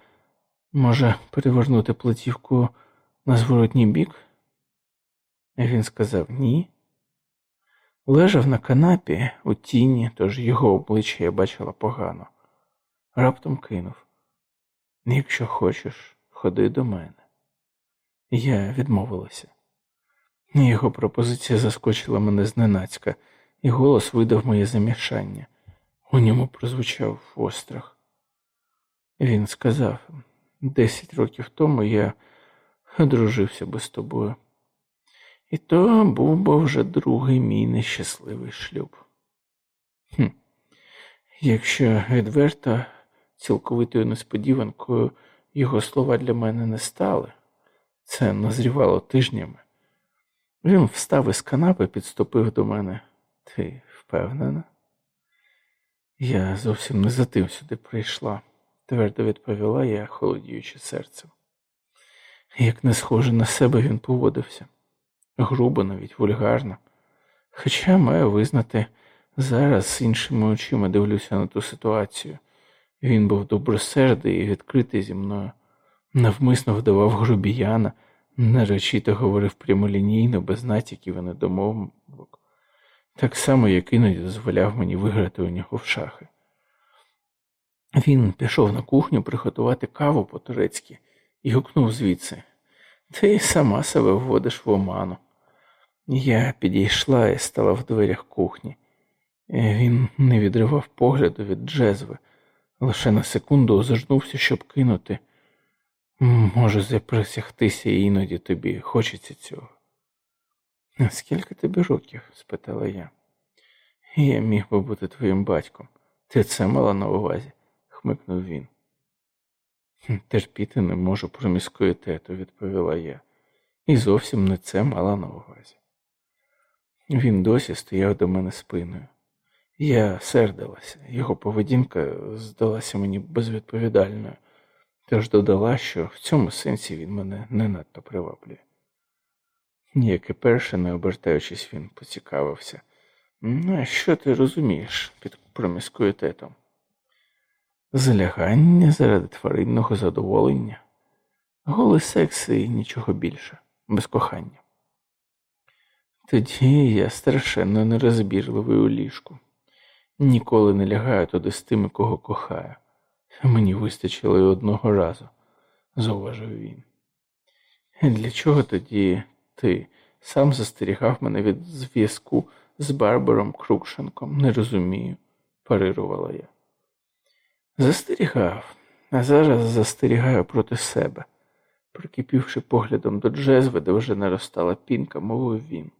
може, перевернути платівку на зворотній бік? Він сказав ні. Лежав на канапі у тіні, тож його обличчя я бачила погано. Раптом кинув. Якщо хочеш, ходи до мене. Я відмовилася. Його пропозиція заскочила мене зненацька, і голос видав моє замішання. У ньому прозвучав острах. Він сказав: десять років тому я одружився би з тобою. І то був би вже другий мій нещасливий шлюб. Хм. Якщо відверто, цілковитою несподіванкою його слова для мене не стали, це назрівало тижнями. Він встав із канапи, підступив до мене. Ти впевнена? Я зовсім не за тим сюди прийшла, твердо відповіла я, холодіючи серцем. Як не схоже на себе він поводився, грубо, навіть вульгарно. Хоча маю визнати, зараз іншими очима дивлюся на ту ситуацію. Він був добросердий і відкритий зі мною, навмисно вдавав грубіяна, наречито говорив прямолінійно, без натяків і недомовок, так само, як іноді дозволяв мені виграти у нього в шахи. Він пішов на кухню приготувати каву по-турецьки і гукнув звідси Ти сама себе вводиш в оману. Я підійшла і стала в дверях кухні. Він не відривав погляду від джезви, лише на секунду озирнувся, щоб кинути. Може, заприсягтися іноді тобі хочеться цього. Скільки тобі років? спитала я. Я міг би бути твоїм батьком. Ти це мала на увазі, хмикнув він. Терпіти не можу про міської тету, відповіла я, і зовсім не це мала на увазі. Він досі стояв до мене спиною. Я сердилася, його поведінка здалася мені безвідповідальною, тож додала, що в цьому сенсі він мене не надто приваблює. Як і перше, не обертаючись, він поцікавився. Ну, що ти розумієш під проміскуєтетом? Залягання заради тваринного задоволення, голий секс і нічого більше, без кохання. Тоді я страшенно нерозбірливий у ліжку. Ніколи не лягаю туди з тими, кого кохаю. Мені вистачило й одного разу, зауважив він. Для чого тоді ти сам застерігав мене від зв'язку з Барбаром Крукшенком? Не розумію, парирувала я. Застерігав, а зараз застерігаю проти себе. Прикипівши поглядом до джезви, де вже наростала пінка, мовив він.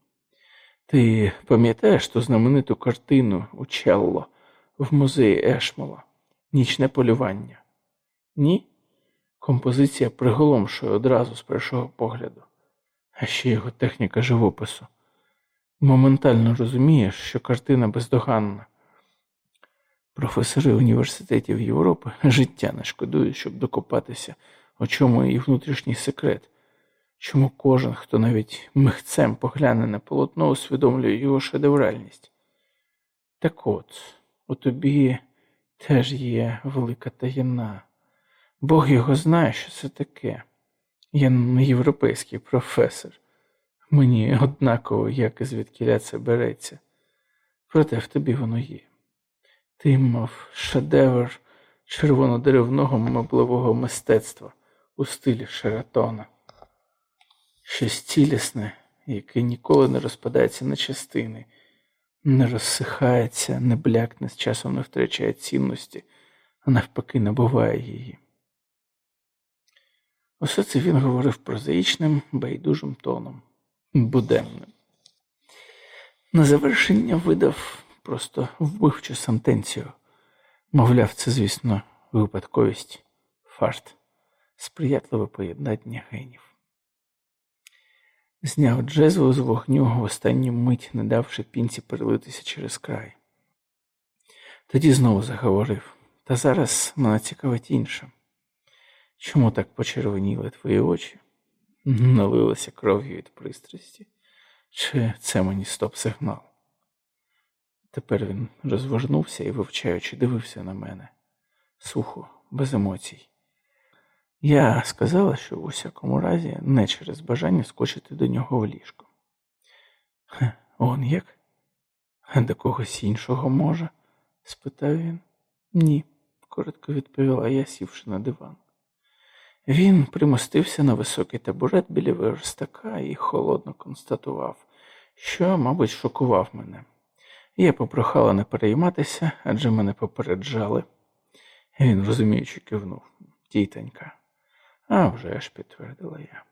Ти пам'ятаєш ту знамениту картину у Челло в музеї Ешмола? Нічне полювання? Ні? Композиція приголомшує одразу з першого погляду, а ще його техніка живопису. Моментально розумієш, що картина бездоганна. Професори університетів Європи життя не шкодують, щоб докопатися, у чому її внутрішній секрет, чому кожен, хто навіть михцем погляне на полотно, усвідомлює його шедевральність. Так от, у тобі теж є велика таїна. Бог його знає, що це таке. Я не європейський професор. Мені однаково, як і звідкіля це береться. Проте в тобі воно є. Ти мав шедевр червонодеревного меблевого мистецтва у стилі Шератона, щось цілісне, яке ніколи не розпадається на частини, не розсихається, не блякне, з часом не втрачає цінності, а навпаки, набуває її. Усе це він говорив прозаїчним, байдужим тоном, буденним. На завершення видав просто вбивчу сентенцію. Мовляв, це, звісно, випадковість, фарт, сприятливе поєднання генів. Зняв джезву з вогню в останню мить, не давши пінці перелитися через край. Тоді знову заговорив, та зараз мене цікавить інше. Чому так почервоніли твої очі? Налилися кров'ю від пристрасті, чи це мені стоп-сигнал? Тепер він розвернувся і, вивчаючи, дивився на мене сухо, без емоцій. Я сказала, що в усякому разі не через бажання скочити до нього в ліжко. Он як? До когось іншого може? спитав він. Ні, коротко відповіла я, сівши на диван. Він примостився на високий табурет біля верстака і холодно констатував, що, мабуть, шокував мене. Я попрохала не перейматися, адже мене попереджали. Він розуміючи кивнув, тітонька. «А вже ж», – підтвердила я.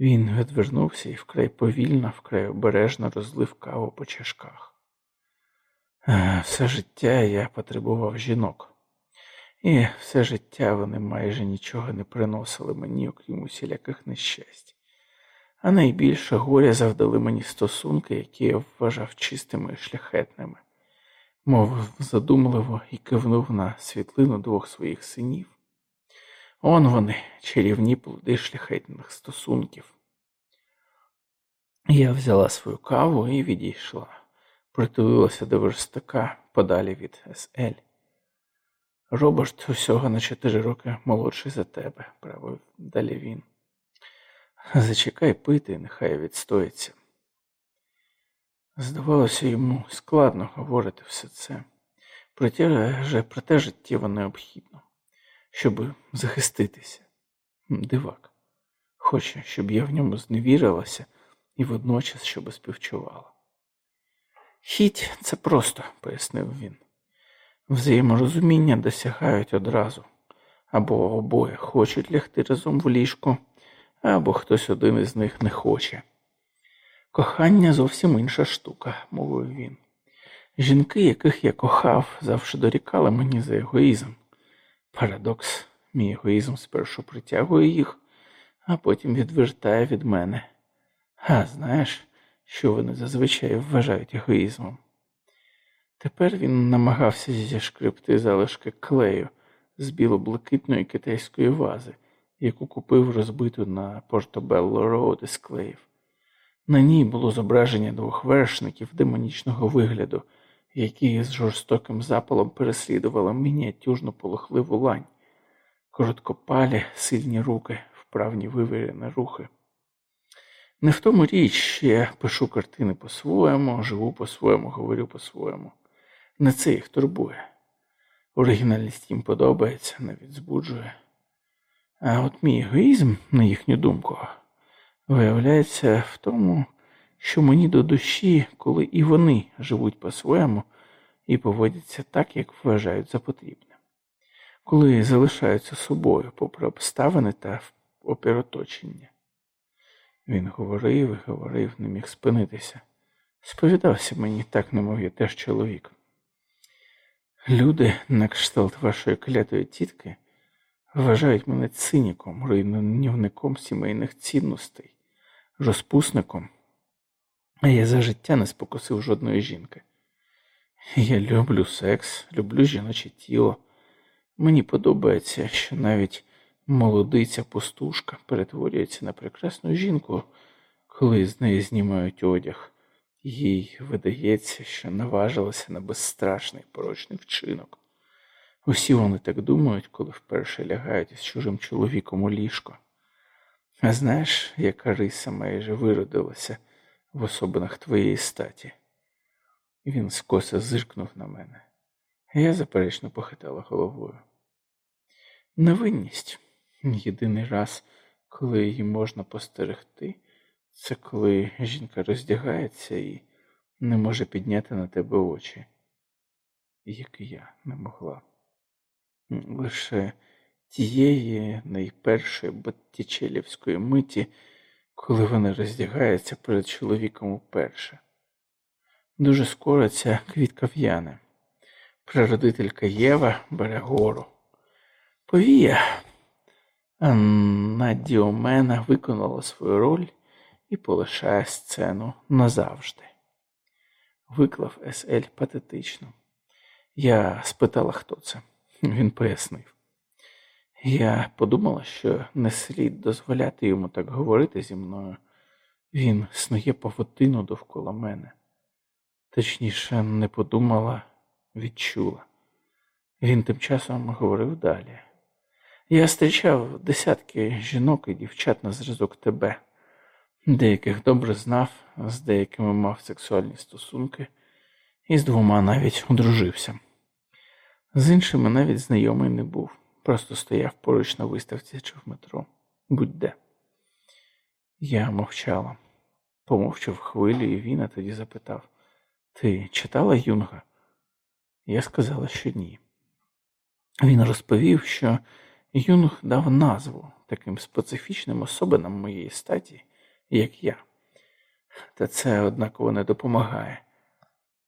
Він відвернувся і вкрай повільно, вкрай обережно розлив каву по чашках. Все життя я потребував жінок, і все життя вони майже нічого не приносили мені, окрім усіляких нещасть а найбільше горя завдали мені стосунки, які я вважав чистими і шляхетними, мовив задумливо і кивнув на світлину двох своїх синів. Он вони, чарівні плоди шляхетних стосунків. Я взяла свою каву і відійшла, притулилася до верстака подалі від СЛ. Роберт усього на чотири роки молодший за тебе, правив далі він. Зачекай пити, нехай відстоїться. Здавалося, йому складно говорити все це, проте, проте життєво необхідно, щоб захиститися. Дивак, хоче, щоб я в ньому зневірилася і водночас щоб співчувала. Хіть це просто, пояснив він. Взаєморозуміння досягають одразу, або обоє хочуть лягти разом в ліжку або хтось один із них не хоче. Кохання зовсім інша штука, мовив він. Жінки, яких я кохав, завжди дорікали мені за егоїзм. Парадокс, мій егоїзм спершу притягує їх, а потім відвертає від мене. А знаєш, що вони зазвичай вважають егоїзмом? Тепер він намагався зішкрипти залишки клею з біло-блакитної китайської вази яку купив розбиту на Портобелло Роуд і склеїв. На ній було зображення двох вершників демонічного вигляду, які з жорстоким запалом переслідували мініатюжну полохливу лань, короткопалі, сильні руки, вправні вивірені рухи. Не в тому річ, я пишу картини по-своєму, живу по-своєму, говорю по-своєму. Не це їх турбує. Оригінальність їм подобається, навіть збуджує. А от мій егоїзм, на їхню думку, виявляється в тому, що мені до душі, коли і вони живуть по-своєму і поводяться так, як вважають за потрібне, коли залишаються собою попри обставини та опіроточення. Він говорив і говорив, не міг спинитися. Сповідався мені так, немов я теж чоловік. Люди, на кшталт вашої клятої тітки. Вважають мене циніком, руйнівником сімейних цінностей, розпусником, а я за життя не спокусив жодної жінки. Я люблю секс, люблю жіноче тіло. Мені подобається, що навіть молодиця пустушка перетворюється на прекрасну жінку, коли з неї знімають одяг. Їй видається, що наважилася на безстрашний порочний вчинок. Усі вони так думають, коли вперше лягають із чужим чоловіком у ліжко. А знаєш, яка риса майже виродилася в особинах твоєї статі? Він скоса зиркнув на мене, я заперечно похитала головою. Невинність єдиний раз, коли її можна постерегти, це коли жінка роздягається і не може підняти на тебе очі, як і я не могла. Лише тієї найпершої Баттічелівської миті, коли вона роздягається перед чоловіком уперше. Дуже скоро ця квітка в'яне. Прародителька Єва бере гору. Повія, Анна Діомена виконала свою роль і полишає сцену назавжди. Виклав С.Л. патетично. Я спитала, хто це. Він пояснив. Я подумала, що не слід дозволяти йому так говорити зі мною. Він снує павутину довкола мене. Точніше, не подумала, відчула. Він тим часом говорив далі. Я зустрічав десятки жінок і дівчат на зразок тебе, деяких добре знав, з деякими мав сексуальні стосунки, і з двома навіть одружився. З іншими навіть знайомий не був, просто стояв поруч на виставці чи в метро, будь-де. Я мовчала, помовчав хвилю, і він а тоді запитав Ти читала Юнга? Я сказала, що ні. Він розповів, що Юнг дав назву таким специфічним особинам моєї статі, як я, та це однаково не допомагає.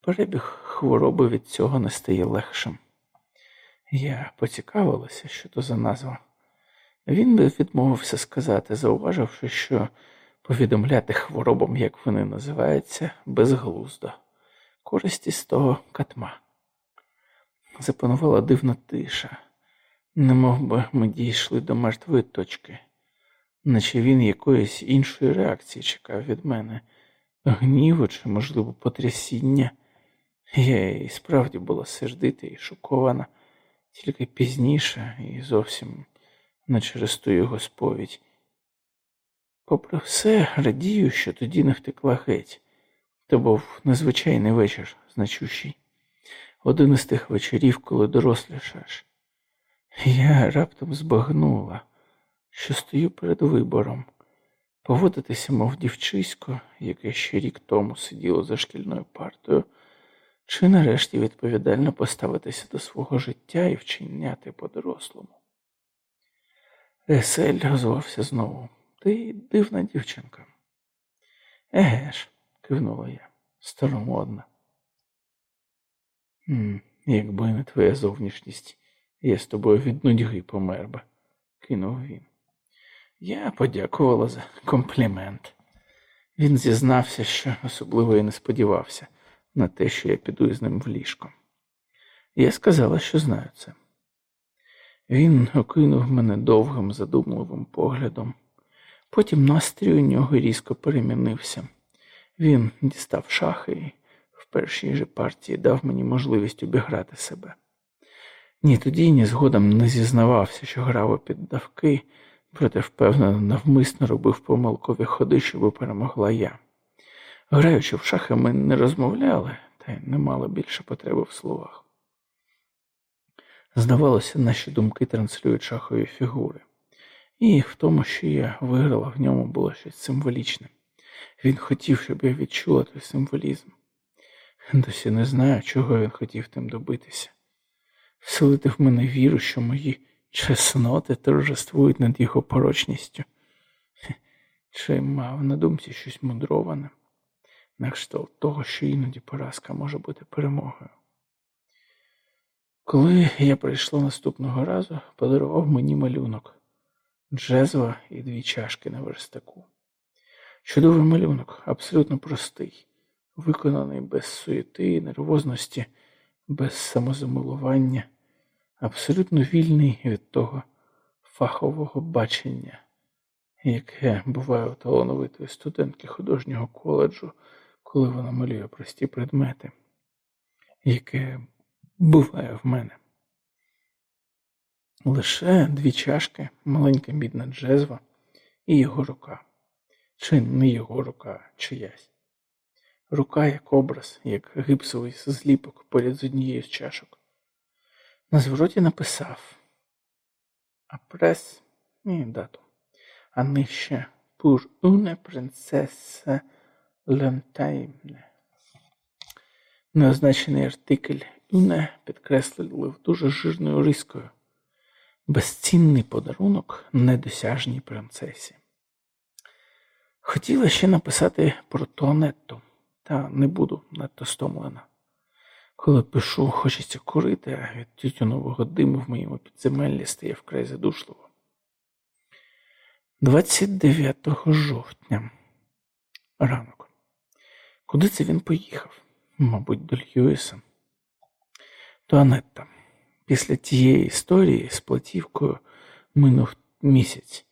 Перебіг хвороби від цього не стає легшим. Я поцікавилася, що то за назва. Він би відмовився сказати, зауваживши, що повідомляти хворобам, як вони називаються, безглуздо, користі з того катма. Запанувала дивна тиша, немов би ми дійшли до мертвої точки, наче він якоїсь іншої реакції чекав від мене, гніву чи, можливо, потрясіння. Я і справді була сердита і шокована тільки пізніше і зовсім не через ту його сповідь. Попри все, радію, що тоді не втекла геть. То був незвичайний вечір, значущий, один із тих вечорів, коли дорослішаєш. Я раптом збагнула, що стою перед вибором поводитися, мов дівчисько, яке ще рік тому сиділо за шкільною партою. Чи нарешті відповідально поставитися до свого життя і вчиняти по-дорослому? Есель озвався знову. Ти дивна дівчинка. Еге ж, кивнула я, старомодна. «М, Якби не твоя зовнішність, я з тобою від нудьги помер би, кинув він. Я подякувала за комплімент. Він зізнався, що особливо і не сподівався на те, що я піду з ним в ліжко. Я сказала, що знаю це. Він окинув мене довгим, задумливим поглядом. Потім настрій у нього різко перемінився. Він дістав шахи і в першій же партії дав мені можливість обіграти себе. Ні тоді, ні згодом не зізнавався, що грав у піддавки, проте впевнено навмисно робив помилкові ходи, щоб перемогла я. Граючи в шахи, ми не розмовляли, та й не мали більше потреби в словах. Здавалося, наші думки транслюють шахові фігури, і в тому, що я виграла в ньому було щось символічне. Він хотів, щоб я відчула той символізм. Досі не знаю, чого він хотів тим добитися. Вселити в мене віру, що мої чесноти торжествують над його порочністю. Чи мав на думці щось мудроване? На кшталт того, що іноді поразка може бути перемогою. Коли я прийшла наступного разу, подарував мені малюнок джезва і дві чашки на верстаку. Чудовий малюнок, абсолютно простий, виконаний без суєти і нервозності, без самозамилування, абсолютно вільний від того фахового бачення, яке буває у талановитої студентки художнього коледжу, коли вона малює прості предмети, яке буває в мене. Лише дві чашки, маленька бідна джезва і його рука, чи не його рука, чиясь. Рука як образ, як гипсовий зліпок поряд з однією з чашок. На звороті написав Апрес і дату, а нижче пур уне принцеса лентаймне. Неозначений артикль уне підкреслили дуже жирною рискою. Безцінний подарунок недосяжній принцесі. Хотіла ще написати про Туанетту, та не буду надто стомлена. Коли пишу, хочеться курити, а від тютюнового диму в моєму підземеллі стає вкрай задушливо. 29 жовтня. Ранок. Куди це він поїхав? Мабуть, до Льюіса. Туанетта. Після тієї історії з платівкою минув місяць.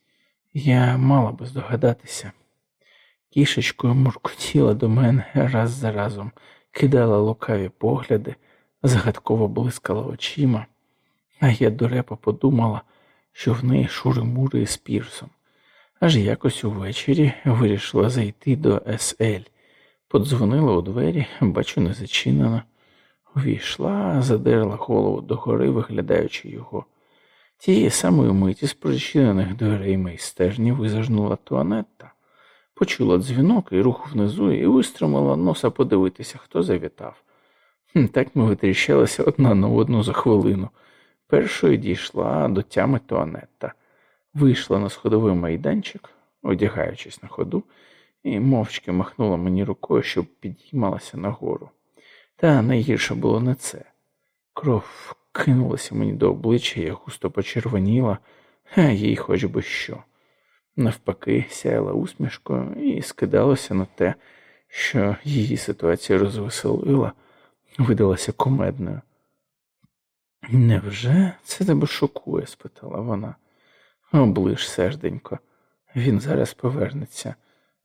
Я мала би здогадатися. Кішечкою муркотіла до мене раз за разом, кидала лукаві погляди, загадково блискала очима, а я дурепа подумала, що в неї шури-мури із пірсом. Аж якось увечері вирішила зайти до СЛ. Подзвонила у двері, бачу, не зачинено. Увійшла, задерла голову догори, виглядаючи його. Тієї самої миті з причинених дверей майстерні визажнула туанетта, почула дзвінок і рух внизу і вистромила носа подивитися, хто завітав. Так ми витріщалися одна на одну за хвилину. Першою дійшла до тями туанетта, вийшла на сходовий майданчик, одягаючись на ходу, і мовчки махнула мені рукою, щоб підіймалася нагору. Та найгірше було не це. Кров кинулася мені до обличчя, я густо почервоніла, а їй хоч би що. Навпаки, сяяла усмішкою і скидалося на те, що її ситуація розвеселила, видалася комедною. Невже це тебе шокує? спитала вона. Оближ, серденько, він зараз повернеться.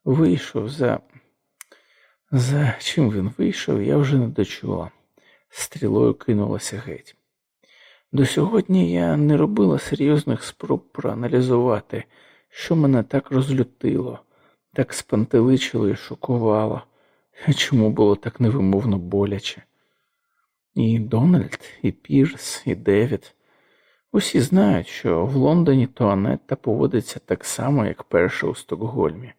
Вийшов за за чим він вийшов, я вже не дочула. Стрілою кинулася геть. До сьогодні я не робила серйозних спроб проаналізувати, що мене так розлютило, так спантеличило і шокувало, чому було так невимовно боляче. І Дональд, і Пірс, і Девід. Усі знають, що в Лондоні Туанетта поводиться так само, як перша у Стокгольмі.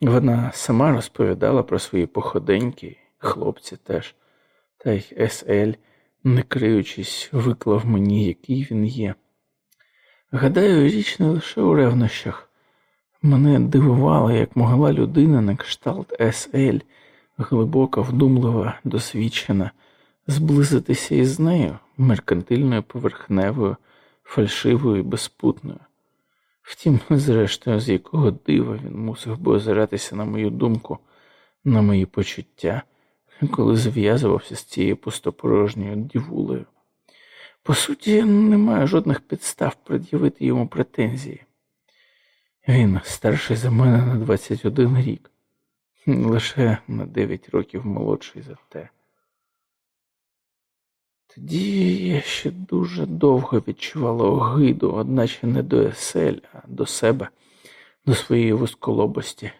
Вона сама розповідала про свої походеньки, хлопці теж, та й С.Л., не криючись, виклав мені, який він є. Гадаю, річ не лише у ревнощах. Мене дивувало, як могла людина на кшталт С.Л., глибока, вдумлива, досвідчена, зблизитися із нею, меркантильною поверхневою, фальшивою і безпутною. Втім, зрештою, з якого дива він мусив би озиратися на мою думку, на мої почуття, коли зв'язувався з цією пустопорожньою дівулею. По суті, немає жодних підстав пред'явити йому претензії. Він старший за мене на 21 рік, лише на 9 років молодший за те. Тоді я ще дуже довго відчувала огиду, одначе не до Есель, а до себе, до своєї вузколобості,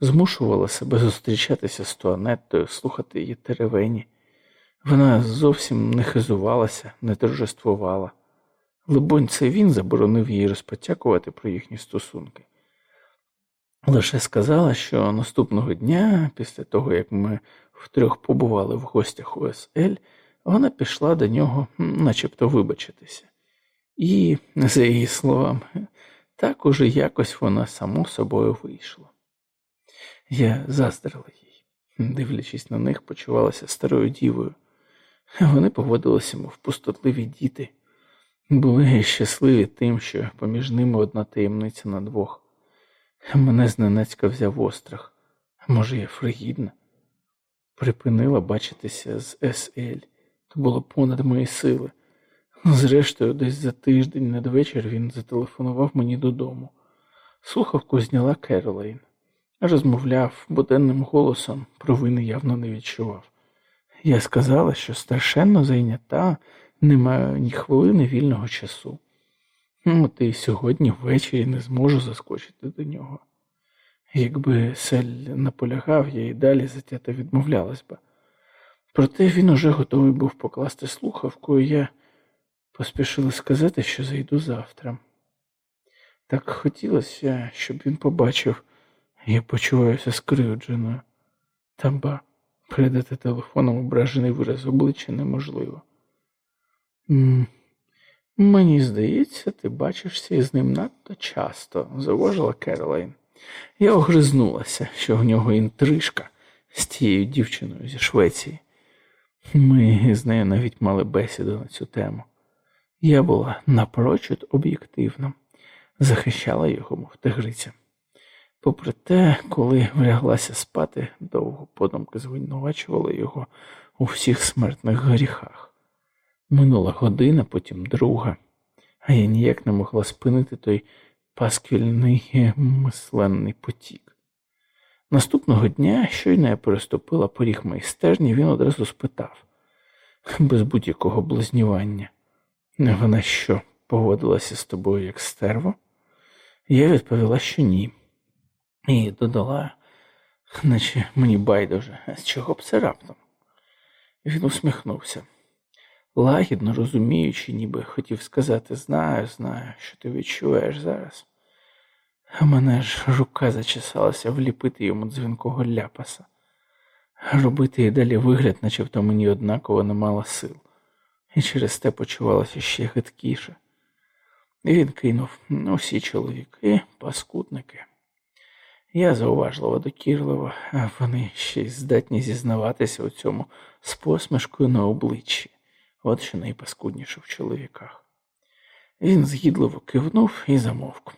змушувала себе зустрічатися з Туанеттою, слухати її теревені. Вона зовсім не хизувалася, не торжествувала. Либонь, це він заборонив їй розпотякувати про їхні стосунки. Лише сказала, що наступного дня, після того як ми втрьох побували в гостях у СЛ, вона пішла до нього, начебто вибачитися. І, за її словами, так уже якось вона само собою вийшла. Я заздрила їй, дивлячись на них, почувалася старою дівою. Вони поводилися, мов пустотливі діти, були щасливі тим, що поміж ними одна таємниця на двох. Мене зненацька взяв острах, може, я фригідна, припинила бачитися з С.Л То було понад мої сили. Зрештою, десь за тиждень надвечір він зателефонував мені додому. Слухавку зняла Керолейн. Розмовляв буденним голосом, провини явно не відчував. Я сказала, що страшенно зайнята, не маю ні хвилини вільного часу. От і сьогодні ввечері не зможу заскочити до нього. Якби Сель наполягав, я і далі затято відмовлялась би. Проте він уже готовий був покласти слухавку, і я поспішила сказати, що зайду завтра. Так хотілося, щоб він побачив, я почуваюся скривдженою. Та ба, передати телефоном ображений вираз обличчя неможливо. Мені здається, ти бачишся із ним надто часто, зауважила Керолайн. Я огризнулася, що в нього інтрижка з тією дівчиною зі Швеції. Ми з нею навіть мали бесіду на цю тему. Я була напрочуд об'єктивна, захищала його, мов тигриця. Попри те, коли вляглася спати, довго подумки звинувачували його у всіх смертних гріхах. Минула година, потім друга, а я ніяк не могла спинити той пасквільний мисленний потік. Наступного дня, щойно я переступила поріг майстерні, він одразу спитав, без будь-якого блазнювання. Вона що, поводилася з тобою як стерво? Я відповіла, що ні, і додала, наче мені байдуже, з чого б це раптом? Він усміхнувся, лагідно розуміючи, ніби хотів сказати знаю, знаю, що ти відчуваєш зараз. А мене ж рука зачесалася вліпити йому дзвінкого ляпаса, робити і далі вигляд, начебто мені однаково не мало сил і через те почувалося ще гидкіше. І він кинув усі чоловіки, паскудники. Я зауважливо докірливо, а вони ще й здатні зізнаватися у цьому з посмішкою на обличчі, от що найпаскудніше в чоловіках. Він згідливо кивнув і замовк.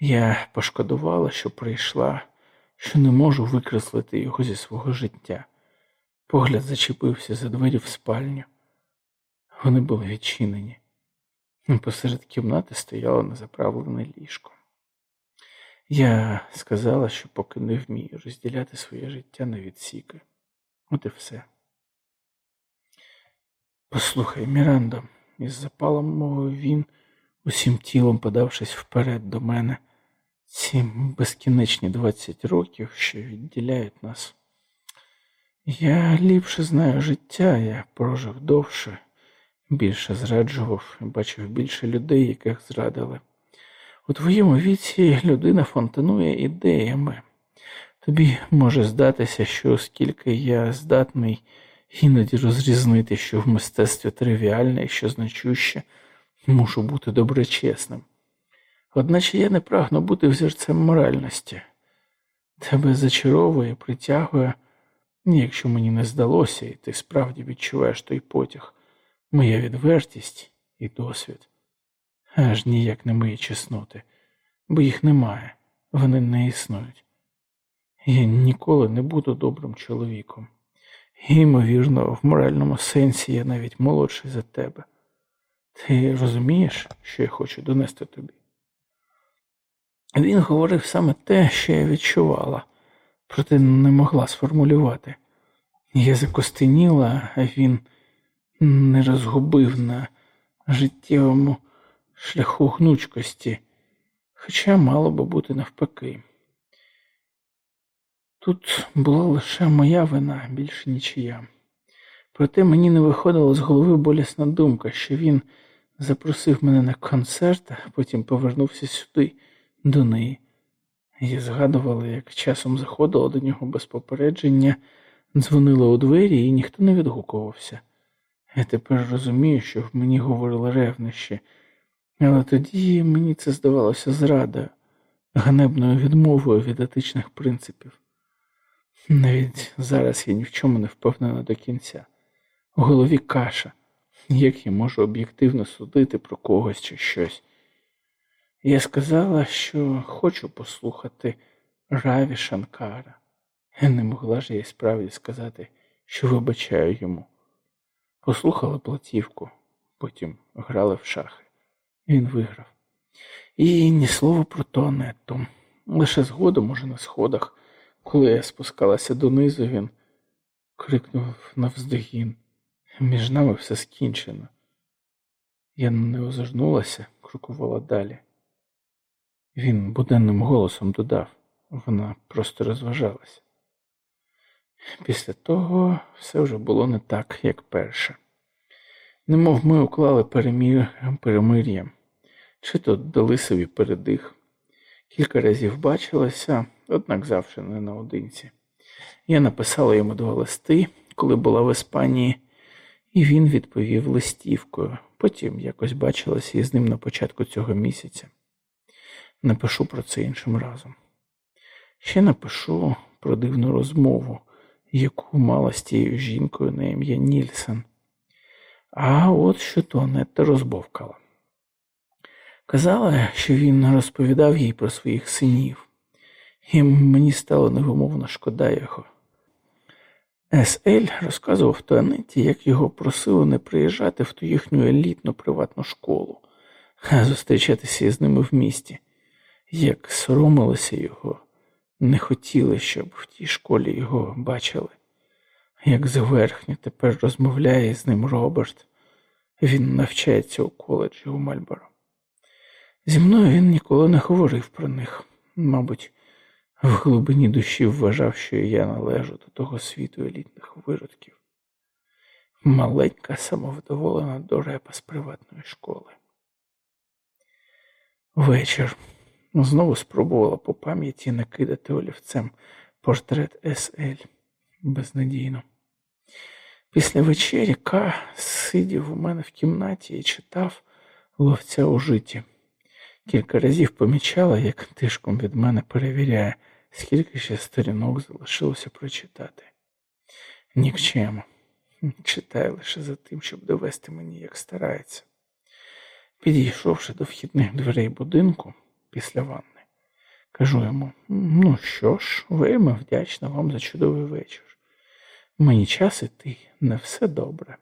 Я пошкодувала, що прийшла, що не можу викреслити його зі свого життя. Погляд зачепився за двері в спальню. Вони були відчинені. Посеред кімнати стояло незаправлене ліжко. Я сказала, що поки не вмію розділяти своє життя на відсіки. От і все. Послухай, Мірандо, із запалом мовив він, усім тілом подавшись вперед до мене, ці безкінечні двадцять років, що відділяють нас. Я ліпше знаю життя, я прожив довше більше зраджував, бачив більше людей, яких зрадили. У твоєму віці людина фонтанує ідеями. Тобі може здатися, що оскільки я здатний іноді розрізнити, що в мистецтві тривіальне і що значуще, мушу бути доброчесним. Одначе я не прагну бути взірцем моральності. Тебе зачаровує, притягує, якщо мені не здалося, і ти справді відчуваєш той потяг моя відвертість і досвід, аж ніяк не мої чесноти, бо їх немає, вони не існують. Я ніколи не буду добрим чоловіком. Ймовірно, в моральному сенсі я навіть молодший за тебе. Ти розумієш, що я хочу донести тобі? Він говорив саме те, що я відчувала, проте не могла сформулювати. Я закостеніла, а він не розгубив на життєвому шляху гнучкості, хоча мало би бути навпаки. Тут була лише моя вина, більше нічия. Проте мені не виходила з голови болісна думка, що він запросив мене на концерт, а потім повернувся сюди, до неї. Я згадувала, як часом заходила до нього без попередження, дзвонила у двері, і ніхто не відгукувався. Я тепер розумію, що в мені говорили ревнощі, але тоді мені це здавалося зрадою, ганебною відмовою від етичних принципів. Навіть зараз я ні в чому не впевнена до кінця. У голові каша, як я можу об'єктивно судити про когось чи щось. Я сказала, що хочу послухати Раві Шанкара. Не могла ж я справді сказати, що вибачаю йому. послухали платівку, потім грали в шахи. Він виграв. І ні слова про Туанетту. Лише згодом, уже на сходах, коли я спускалася донизу, він крикнув навздогін. Між нами все скінчено. Я не озирнулася, крокувала далі. Він буденним голосом додав, вона просто розважалася. Після того все вже було не так, як перше. Немов ми уклали перемір... перемир'я, чи то дали собі передих. Кілька разів бачилася, однак завжди не наодинці. Я написала йому два листи, коли була в Іспанії, і він відповів листівкою. Потім якось бачилася із ним на початку цього місяця. Напишу про це іншим разом. Ще напишу про дивну розмову, яку мала з тією жінкою на ім'я Нільсен. А от що Туанетта розбовкала. Казала, що він розповідав їй про своїх синів, і мені стало невимовно шкода його. С.Л. розказував Туанетті, як його просили не приїжджати в ту їхню елітну приватну школу, а зустрічатися із ними в місті, як соромилися його, не хотіли, щоб в тій школі його бачили, як зверхньо тепер розмовляє з ним Роберт, він навчається у коледжі у Мальборо. Зі мною він ніколи не говорив про них, мабуть, в глибині душі вважав, що я належу до того світу елітних виродків. Маленька самовдоволена дорепа з приватної школи. Вечір знову спробувала по пам'яті накидати олівцем портрет С.Л. безнадійно. Після вечері К сидів у мене в кімнаті і читав ловця у житті. Кілька разів помічала, як тишком від мене перевіряє, скільки ще сторінок залишилося прочитати. Нікчемо. Читаю лише за тим, щоб довести мені, як старається. Підійшовши до вхідних дверей будинку після ванни, кажу йому: ну що ж, вельми вдячна вам за чудовий вечір. Мені час іти, не все добре.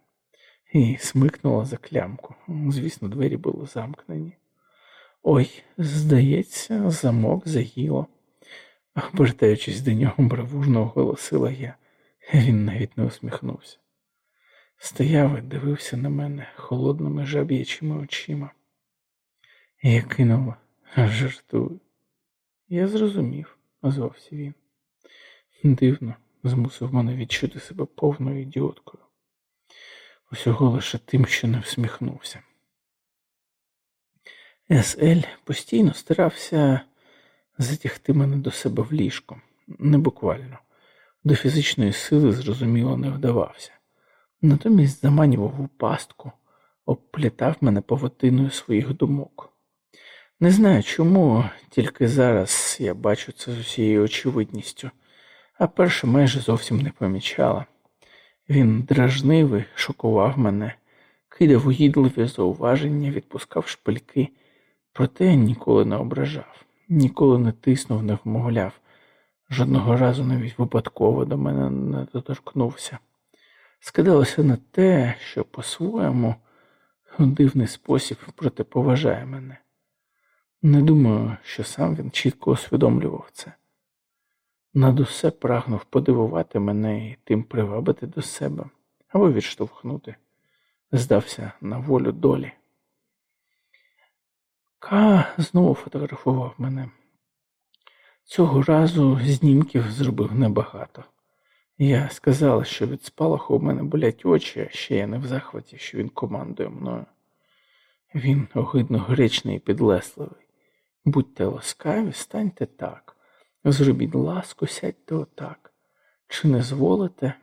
І смикнула за клямку. Звісно, двері були замкнені. Ой, здається, замок заїло. Обертаючись до нього, бравужно оголосила я, він навіть не усміхнувся. Стояв і дивився на мене холодними жаб'ячими очима. Я кинула, жартую. Я зрозумів, озвався він. Дивно, змусив мене відчути себе повною ідіоткою. Усього лише тим, що не всміхнувся. С.Л. постійно старався затягти мене до себе в ліжко, не буквально, до фізичної сили, зрозуміло, не вдавався. Натомість заманював у пастку, обплітав мене повотиною своїх думок. Не знаю чому, тільки зараз я бачу це з усією очевидністю, а перше майже зовсім не помічала. Він дражнивий, шокував мене, кидав угідливі зауваження, відпускав шпильки, проте ніколи не ображав, ніколи не тиснув, не вмовляв, жодного разу навіть випадково до мене не доторкнувся. Скидалося на те, що по-своєму дивний спосіб протиповажає мене. Не думаю, що сам він чітко усвідомлював це. Над усе прагнув подивувати мене і тим привабити до себе або відштовхнути, здався на волю долі. Ка знову фотографував мене. Цього разу знімків зробив небагато. Я сказала, що від спалаху у мене болять очі, а ще я не в захваті, що він командує мною. Він огидно гречний і підлесливий. Будьте ласкаві, станьте так. Зробіть ласку, сядьте отак. Чи не зволите?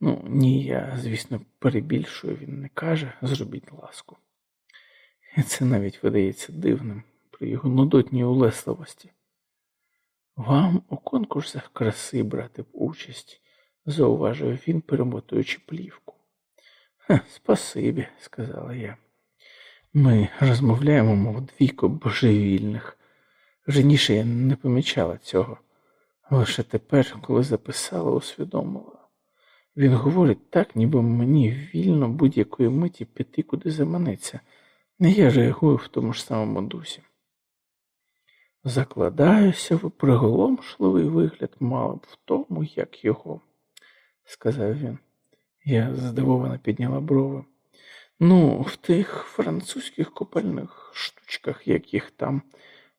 Ну, ні, я, звісно, перебільшую, він не каже, зробіть ласку. Це навіть видається дивним при його нудотній улесливості. Вам у конкурсах краси брати участь, зауважив він, перемотуючи плівку. «Ха, Спасибі, сказала я. Ми розмовляємо, мов двійко божевільних. Раніше я не помічала цього, лише тепер, коли записала, усвідомила. Він говорить так, ніби мені вільно будь-якої миті піти куди заманеться. Не я реагую в тому ж самому дусі. Закладаюся в приголомшливий вигляд мало б в тому, як його, сказав він. Я здивовано підняла брови. Ну, в тих французьких купальних штучках, як їх там,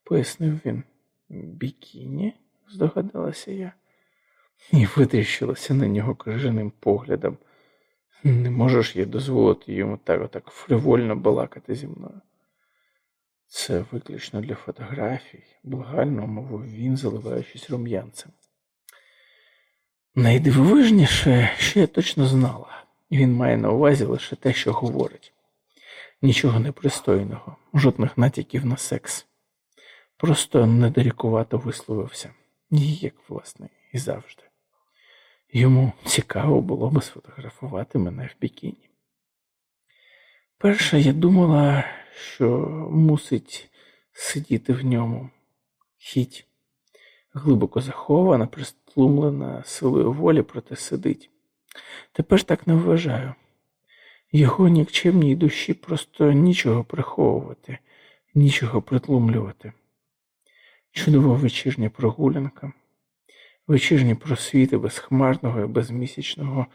пояснив він. Бікіні, здогадалася я, і витріщилася на нього крижаним поглядом. Не можеш я дозволити йому так отак фривольно балакати зі мною. Це виключно для фотографій, благально мовив він, заливаючись рум'янцем. Найдивовижніше, що я точно знала, він має на увазі лише те, що говорить. Нічого непристойного, жодних натяків на секс. Просто недорікувато висловився, як, власне, і завжди. Йому цікаво було би сфотографувати мене в бікіні. Перше я думала, що мусить сидіти в ньому хіть, глибоко захована, пристлумлена силою волі, проте сидить. Тепер так не вважаю. Його нікчемній душі просто нічого приховувати, нічого притлумлювати. Чудова вечірня прогулянка, вечірні просвіти безхмарного і безмісячного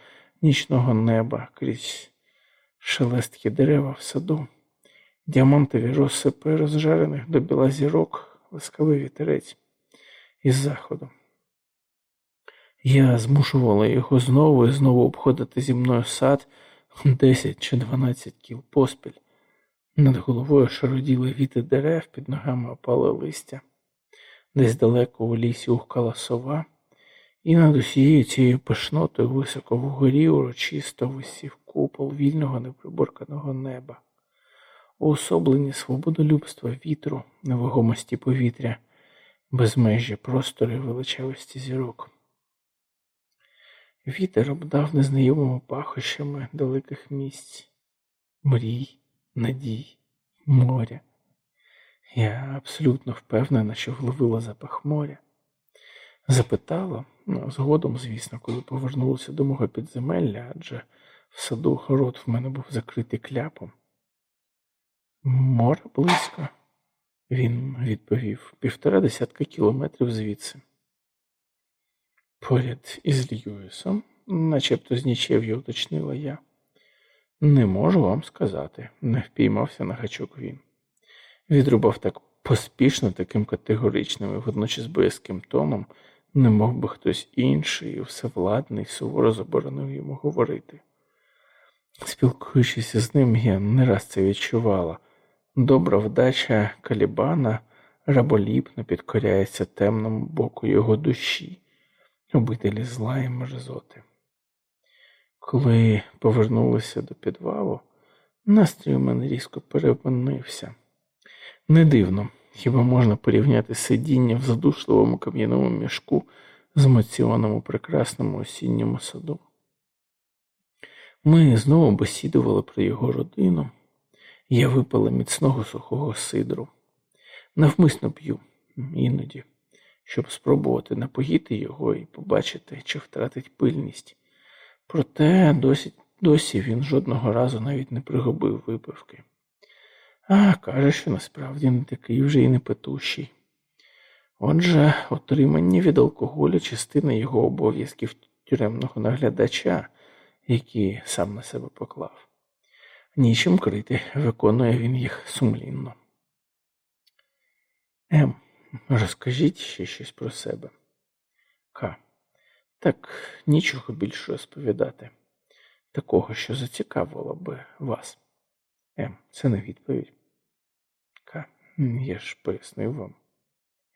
нічного неба крізь шелесткі дерева в саду, діамантові розсипи розжарених до біла зірок, ласкавий вітерець із заходу. Я змушувала його знову і знову обходити зі мною сад десять чи дванадцять кіл поспіль. Над головою шароділи віти дерев, під ногами опали листя, десь далеко у лісі ухкала сова, і над усією цією пишнотою високо вгорі урочисто висів купол вільного неприборканого неба, уособлені свободолюбства вітру, невагомості повітря, безмежі простору і величавості зірок. Вітер обдав незнайомими пахощами далеких місць, мрій, надій, моря. Я абсолютно впевнена, що вловила запах моря. Запитала, ну, згодом, звісно, коли повернулася до мого підземелля, адже в саду город в мене був закритий кляпом. Море близько, він відповів, півтора десятка кілометрів звідси. Поряд із Льюісом, начебто з нічев'ю уточнила я. Не можу вам сказати, не впіймався на гачок він. Відрубав так поспішно, таким категоричним і водночас боязким тоном, не мов би хтось інший, всевладний, суворо заборонив йому говорити. Спілкуючись з ним, я не раз це відчувала. Добра вдача Калібана раболіпно підкоряється темному боку його душі обителі зла і мерзоти. Коли повернулися до підвалу, настрій у мене різко перепинився. Не дивно, хіба можна порівняти сидіння в задушливому кам'яному мішку з моціоном прекрасному осінньому саду. Ми знову бесідували про його родину, я випала міцного сухого сидру. Навмисно п'ю іноді щоб спробувати напоїти його і побачити, чи втратить пильність. Проте досі, досі він жодного разу навіть не пригубив випивки. А каже, що насправді не такий вже і не петущий. Отже, отримання від алкоголю частина його обов'язків тюремного наглядача, які сам на себе поклав. Нічим крити, виконує він їх сумлінно. Ем, Розкажіть ще щось про себе. К. Так, нічого більше розповідати. Такого, що зацікавило би вас. М. Це не відповідь. К. Я ж пояснив вам.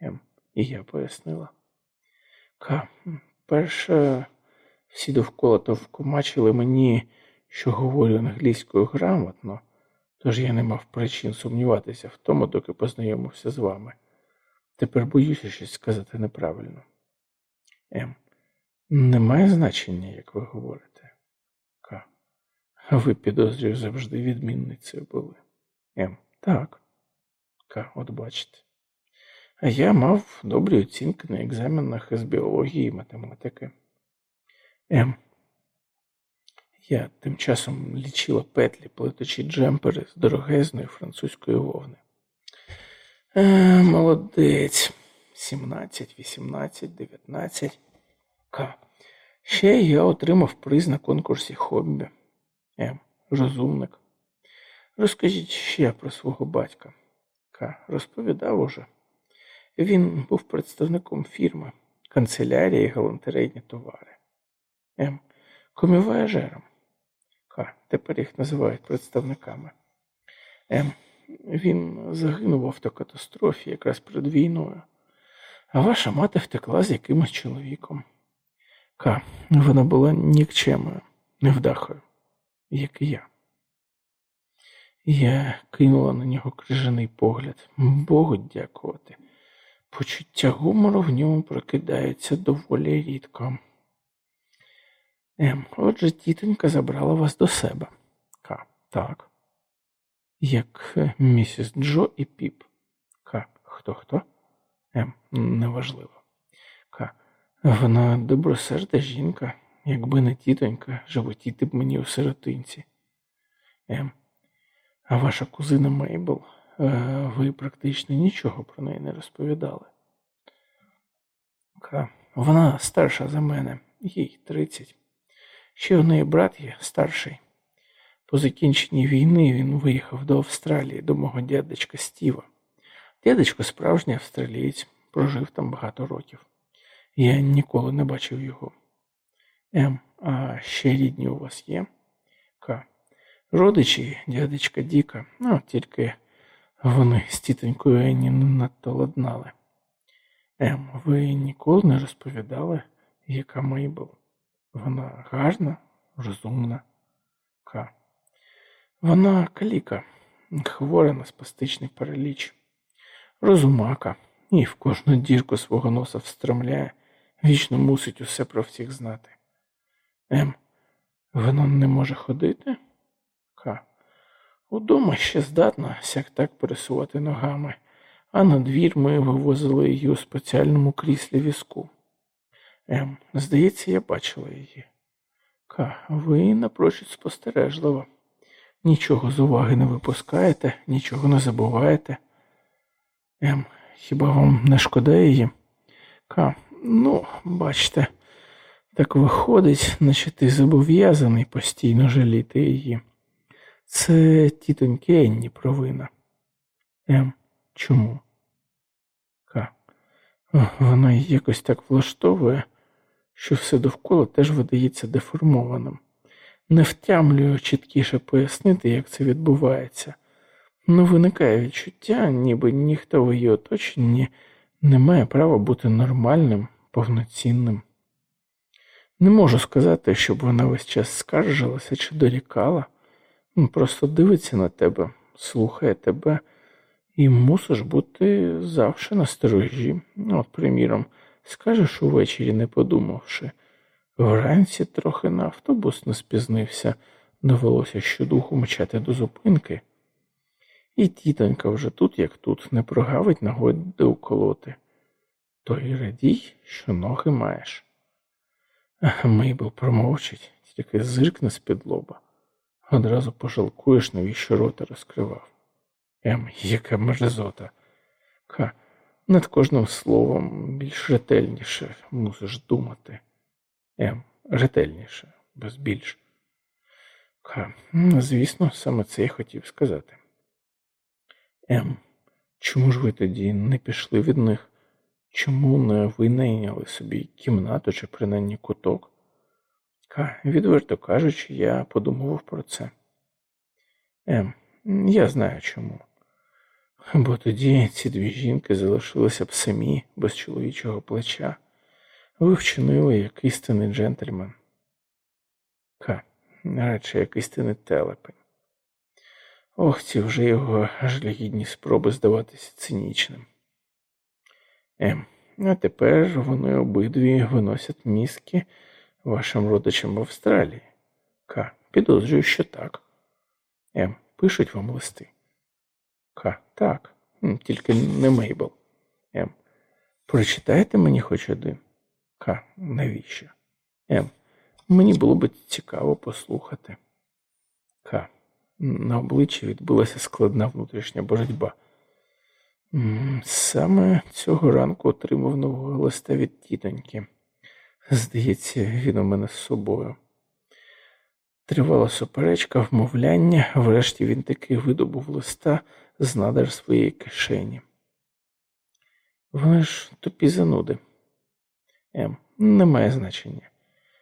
М. І я пояснила. К. Перше, всі довкола товкомачили мені, що говорю англійською грамотно, тож я не мав причин сумніватися в тому, доки познайомився з вами. Тепер боюся щось сказати неправильно. М. Немає значення, як ви говорите. К. Ви підозрюю завжди відмінницею були. М. Так. К. От бачите. А я мав добрі оцінки на екзаменах з біології і математики. М. Я тим часом лічила петлі, плетучі джемпери з дорогезної французької вовни. Е, Молодець. 17, 18, 19. К. Ще я отримав приз на конкурсі хобі. М. Розумник. Розкажіть ще про свого батька. К. Розповідав уже. Він був представником фірми, канцелярії і галантерейні товари. М. Комівояжером. К. Тепер їх називають представниками. М. Він загинув в автокатастрофі якраз перед війною, а ваша мати втекла з якимось чоловіком. К. Вона була нікчемою, невдахою, як і я. Я кинула на нього крижаний погляд. Богу дякувати. Почуття гумору в ньому прокидається доволі рідко. М. Отже, тітонька забрала вас до себе. К. Так. Як е, місіс Джо і Піп. К. Хто хто? М. Неважливо. К. Вона добросерда жінка. Якби не тітонька, животіти б мені у сиротинці. М. А ваша кузина Мейбл, е, ви практично нічого про неї не розповідали. К. Вона старша за мене, їй 30. Ще у неї брат є старший. По закінченні війни він виїхав до Австралії, до мого дядечка Стіва. Дядечко справжній австралієць, прожив там багато років. Я ніколи не бачив його. М. А ще рідні у вас є? К. Родичі, дядечка Діка, ну тільки вони з тітонькою Енні не надто ладнали. М. Ви ніколи не розповідали, яка Мейбл? Вона гарна, розумна. К. Вона каліка, хвора на спастичний параліч, розумака і в кожну дірку свого носа встромляє, вічно мусить усе про всіх знати. М. Вона не може ходити? К. Удома ще здатна сяк так пересувати ногами, а на двір ми вивозили її у спеціальному кріслі візку. М. Здається, я бачила її. К. Ви напрочуд спостережливо. Нічого з уваги не випускаєте, нічого не забуваєте. М. Хіба вам не шкода її? К. Ну, бачите, так виходить, наче ти зобов'язаний постійно жаліти її. Це тітоньки Енні провина. М. Чому? К. Вона якось так влаштовує, що все довкола теж видається деформованим. Не втямлюю чіткіше пояснити, як це відбувається. Ну, виникає відчуття, ніби ніхто в її оточенні не має права бути нормальним, повноцінним. Не можу сказати, щоб вона весь час скаржилася чи дорікала, просто дивиться на тебе, слухає тебе і мусиш бути завжди на сторожі. От, приміром, скажеш увечері, не подумавши. Вранці трохи на автобус не спізнився, довелося щодуху мчати до зупинки. І тітонька вже тут, як тут, не прогавить нагоди уколоти. То й радій, що ноги маєш. Мейбл промовчить, тільки зиркне з-під лоба. Одразу пожалкуєш, навіщо рота розкривав. Ем, яка мерзота. Ка, над кожним словом більш ретельніше мусиш думати. Ем, ретельніше, без більш. Ка, звісно, саме це я хотів сказати. Ем, чому ж ви тоді не пішли від них? Чому не винайняли собі кімнату чи принаймні куток? Ка, відверто кажучи, я подумував про це. Ем, я знаю чому. Бо тоді ці дві жінки залишилися б самі без чоловічого плеча. Ви вчинили як істинний джентльмен. Ка, радше як істинний телепень. Ох, ці вже його жалігідні спроби здаватися цинічним. Ем, а тепер вони обидві виносять мізки вашим родичам в Австралії. К. Підозрюю, що так. М. Пишуть вам листи. К. Так. Тільки не Мейбл. М. Прочитайте мені хоч один. К. Навіщо? М. Мені було б цікаво послухати. Ка. На обличчі відбулася складна внутрішня боротьба. Саме цього ранку отримав нового листа від тітоньки. Здається, він у мене з собою. Тривала суперечка, вмовляння, врешті він таки видобув листа з надер своєї кишені. Вони ж тупі зануди. Ем, немає значення.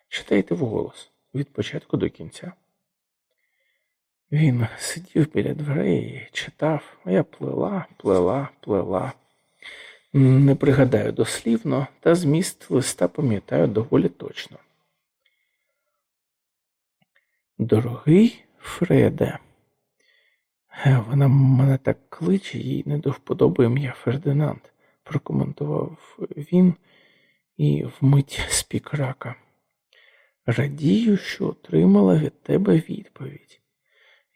Читайте вголос від початку до кінця. Він сидів біля дверей, читав, а я плела, плела, плела. Не пригадаю дослівно, та зміст листа пам'ятаю доволі точно. Дорогий Фреде, вона мене так кличе, їй не до вподоби ім'я Фердинанд, прокоментував він і вмить спік. Радію, що отримала від тебе відповідь.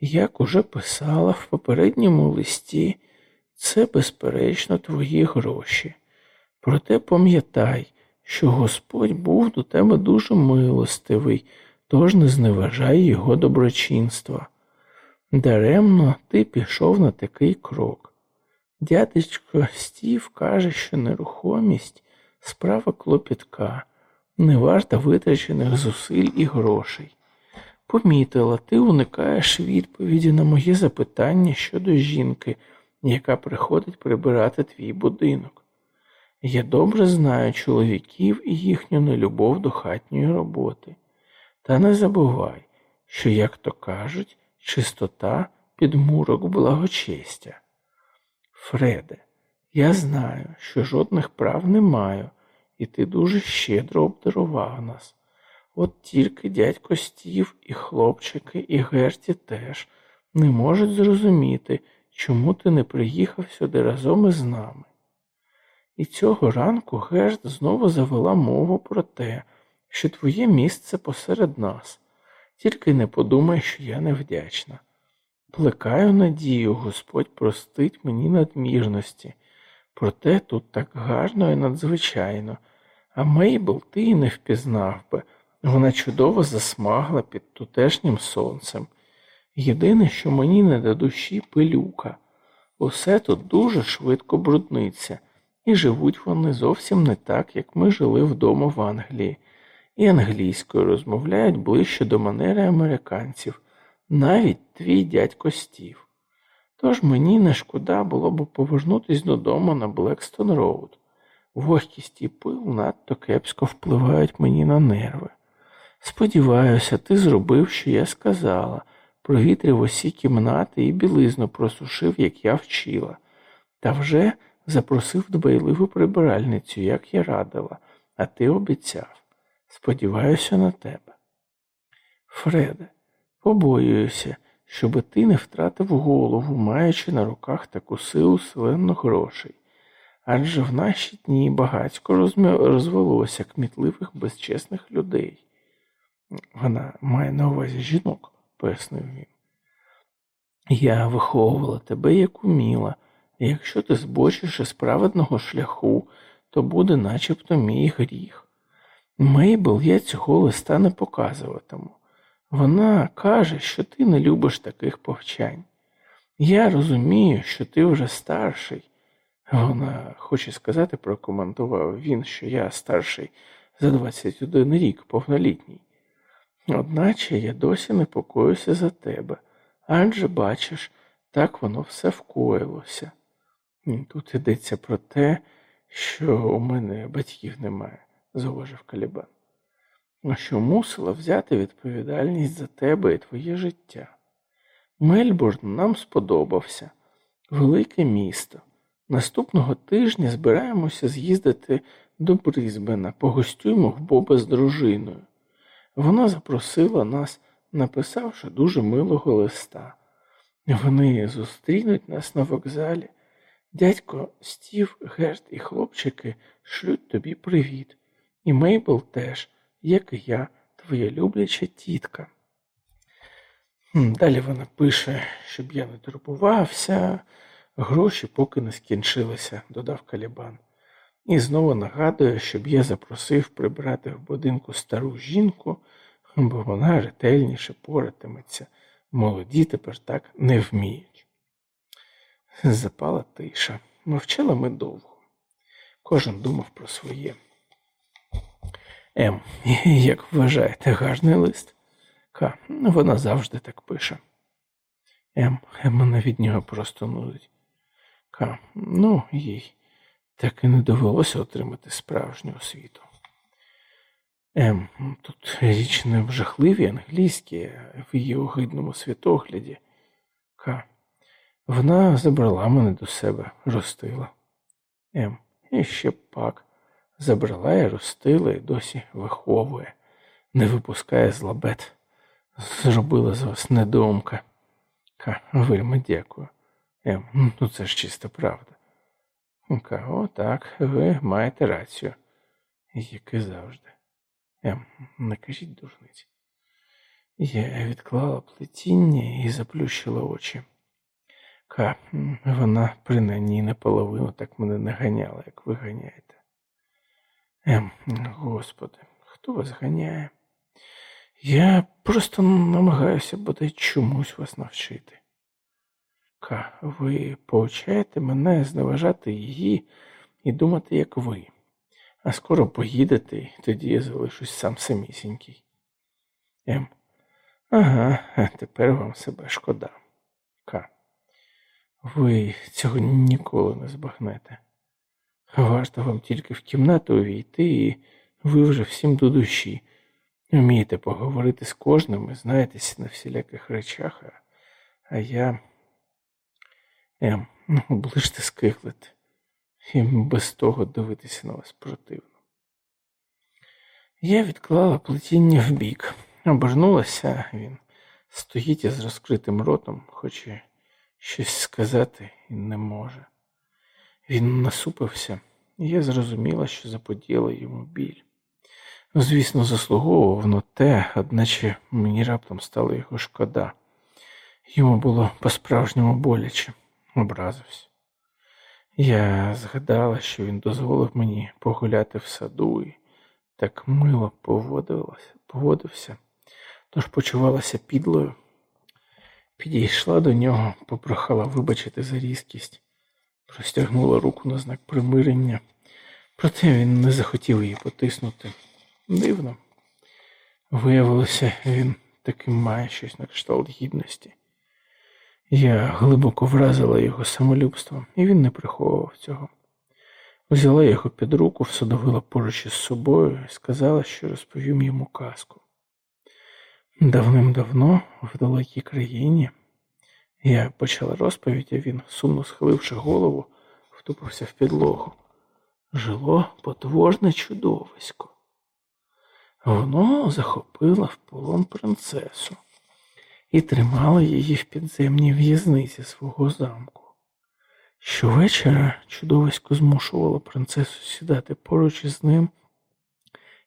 Як уже писала в попередньому листі, це, безперечно, твої гроші. Проте пам'ятай, що Господь був до тебе дуже милостивий, тож не зневажай його доброчинства. Даремно ти пішов на такий крок. Дядечко Стів каже, що нерухомість справа клопітка, не варта витрачених зусиль і грошей. Помітила, ти уникаєш відповіді на моє запитання щодо жінки, яка приходить прибирати твій будинок. Я добре знаю чоловіків і їхню нелюбов до хатньої роботи. Та не забувай, що, як то кажуть, чистота підмурок благочестя. Фреде, я знаю, що жодних прав не маю, і ти дуже щедро обдарував нас. От тільки дядько Стів і хлопчики, і Герті теж не можуть зрозуміти, чому ти не приїхав сюди разом із нами. І цього ранку Герт знову завела мову про те, що твоє місце посеред нас, тільки не подумай, що я невдячна. Плекаю надію, Господь простить мені надмірності, проте тут так гарно і надзвичайно, а Мейбл ти й не впізнав би. Вона чудово засмагла під тутешнім сонцем. Єдине, що мені не до душі пилюка. Усе тут дуже швидко брудниться, і живуть вони зовсім не так, як ми жили вдома в Англії, і англійською розмовляють ближче до манери американців, навіть твій дядько Стів. Тож мені не шкода було б повернутися додому на Блекстон Роуд. Вогкість і пил надто кепсько впливають мені на нерви. Сподіваюся, ти зробив, що я сказала, провітрив усі кімнати і білизну просушив, як я вчила, та вже запросив дбайливу прибиральницю, як я радила, а ти обіцяв. Сподіваюся на тебе. Фреде, побоююся, щоби ти не втратив голову, маючи на руках таку силу селенно грошей. Адже в наші дні багатько розвелося кмітливих безчесних людей. Вона має на увазі жінок, пояснив він. Я виховувала тебе, як уміла, і якщо ти збочиш із праведного шляху, то буде начебто мій гріх. Мейбл я цього листа не показуватиму. Вона каже, що ти не любиш таких повчань. Я розумію, що ти вже старший. Вона хоче сказати, прокоментував він, що я старший за 21 рік, повнолітній. Одначе я досі непокоюся за тебе, адже бачиш, так воно все вкоїлося. Тут йдеться про те, що у мене батьків немає, зауважив Калібан, а що мусила взяти відповідальність за тебе і твоє життя. Мельбурн нам сподобався, велике місто. Наступного тижня збираємося з'їздити до Брізбена, погостюємо в Боба з дружиною. Вона запросила нас, написавши дуже милого листа. Вони зустрінуть нас на вокзалі. Дядько Стів, Герт і хлопчики шлють тобі привіт. І Мейбл теж, як я, твоя любляча тітка. Далі вона пише, щоб я не турбувався, гроші поки не скінчилися, додав Калібан. І знову нагадує, щоб я запросив прибрати в будинку стару жінку, бо вона ретельніше поратиметься, молоді тепер так не вміють. Запала тиша. Мовчали ми довго. Кожен думав про своє. Ем, як вважаєте, гарний лист? Ка, вона завжди так пише. Ем, мене від нього просто нудить. Ка, ну, їй так і не довелося отримати справжню освіту. Ем, тут річ не в жахливій англійській, в її огидному світогляді. Ка. Вона забрала мене до себе, ростила. Ем, і ще пак. Забрала і ростила і досі виховує, не випускає з лабет. Зробила з вас недоумка. Ка, вельми дякую. Ем, ну це ж чиста правда. Ка, о, так, ви маєте рацію, як і завжди. Ем, не кажіть дурниці. Я відклала плетіння і заплющила очі. Ка, вона принаймні наполовину так мене не ганяла, як ви ганяєте. Ем, господи, хто вас ганяє? Я просто намагаюся бодай чомусь вас навчити. Ка, ви повчаєте мене зневажати її і думати, як ви, а скоро поїдете, і тоді я залишусь сам самісінький. Ем, ага, тепер вам себе шкода. Ка. Ви цього ніколи не збагнете. Варто вам тільки в кімнату увійти, і ви вже всім до душі. Вмієте поговорити з кожним і знаєтесь на всіляких речах, а, я Ем, ну, оближте скиглити, і без того дивитися на вас противно. Я відклала плетіння вбік, обернулася, він стоїть із розкритим ротом, хоче щось сказати і не може. Він насупився, і я зрозуміла, що заподіла йому біль. Звісно, заслуговував на те, одначе мені раптом стало його шкода. Йому було по-справжньому боляче, образився. Я згадала, що він дозволив мені погуляти в саду і так мило поводився, тож почувалася підлою. Підійшла до нього, попрохала вибачити за різкість, простягнула руку на знак примирення, проте він не захотів її потиснути. Дивно. Виявилося, він таким має щось на кшталт гідності. Я глибоко вразила його самолюбством, і він не приховував цього. Взяла його під руку, всадовила поруч із собою і сказала, що розповім йому казку. Давним-давно, в далекій країні, я почала розповідь, а він, сумно схиливши голову, втупився в підлогу. Жило потворне чудовисько. Воно захопило в полон принцесу і тримало її в підземній в'язниці свого замку. Щовечора чудовисько змушувало принцесу сідати поруч із ним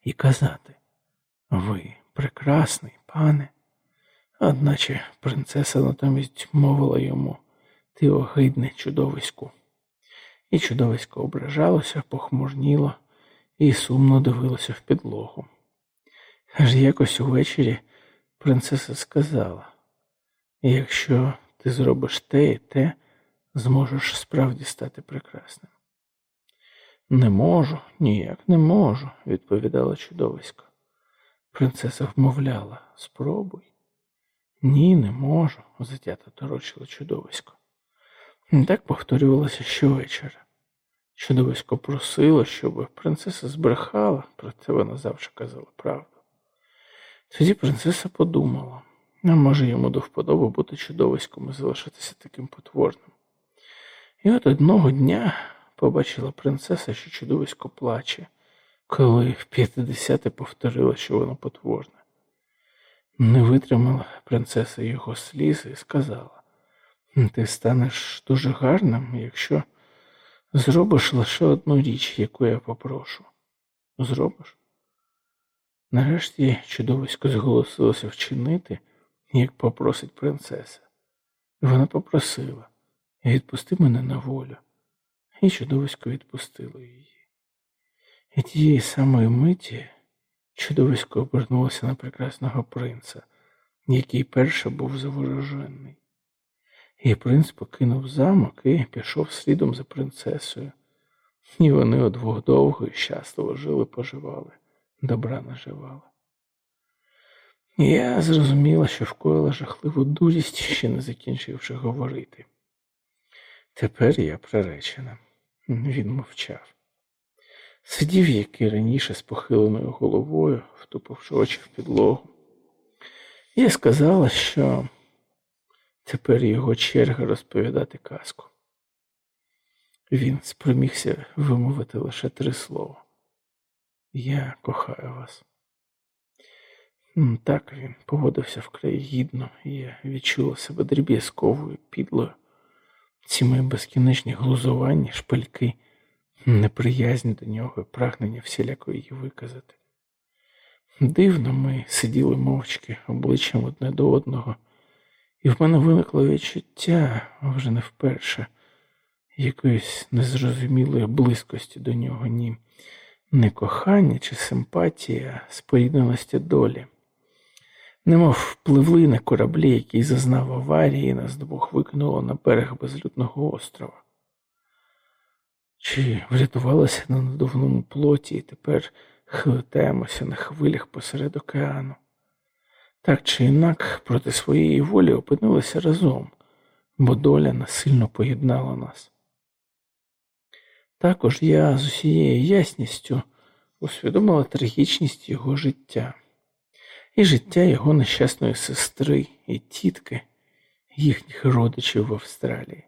і казати Ви прекрасний, пане. Одначе принцеса натомість мовила йому Ти огидне чудовиську. І чудовисько ображалося, похмурніло і сумно дивилося в підлогу. Аж якось увечері принцеса сказала якщо ти зробиш те і те, зможеш справді стати прекрасним. Не можу, ніяк не можу, відповідала чудовисько. Принцеса вмовляла спробуй. Ні, не можу, затято торочило чудовисько. Так повторювалося щовечора. Чудовисько просило, щоб принцеса збрехала, проте вона завжди казала правду. Тоді принцеса подумала, а може йому до вподоби бути чудовиськом і залишитися таким потворним. І от одного дня побачила принцеса, що чудовисько плаче, коли в п'ятдесяти повторила, що воно потворне. Не витримала принцеса його сліз і сказала: Ти станеш дуже гарним, якщо зробиш лише одну річ, яку я попрошу. Зробиш? Нарешті чудовисько зголосилося вчинити, як попросить принцеса. Вона попросила відпусти мене на волю, і чудовисько відпустило її. І тієї самої миті Чудовисько обернулося на прекрасного принца, який перше був заворожений. І принц покинув замок і пішов слідом за принцесою. І вони удвох довго і щасливо жили, поживали, добра наживали. Я зрозуміла, що вкоїла жахливу дурість, ще не закінчивши говорити. Тепер я приречена. Він мовчав. Сидів, як і раніше, з похиленою головою, втупивши очі в підлогу. Я сказала, що тепер його черга розповідати казку. Він спромігся вимовити лише три слова. Я кохаю вас. Так він поводився вкрай гідно, і я відчула себе дріб'язковою, підлою. Ці мої безкінечні глузування, шпильки, неприязнь до нього і прагнення всіляко її виказати. Дивно, ми сиділи мовчки обличчям одне до одного, і в мене виникло відчуття вже не вперше, якоїсь незрозумілої близькості до нього, ні не кохання чи симпатія, спорідненості долі. Немов пливли на кораблі, який зазнав аварії, нас двох викинуло на берег безлюдного острова. Чи врятувалися на надувному плоті і тепер хилитаємося на хвилях посеред океану? Так чи інак проти своєї волі опинилися разом, бо доля насильно поєднала нас. Також я з усією ясністю усвідомила трагічність його життя і життя його нещасної сестри і тітки, їхніх родичів в Австралії.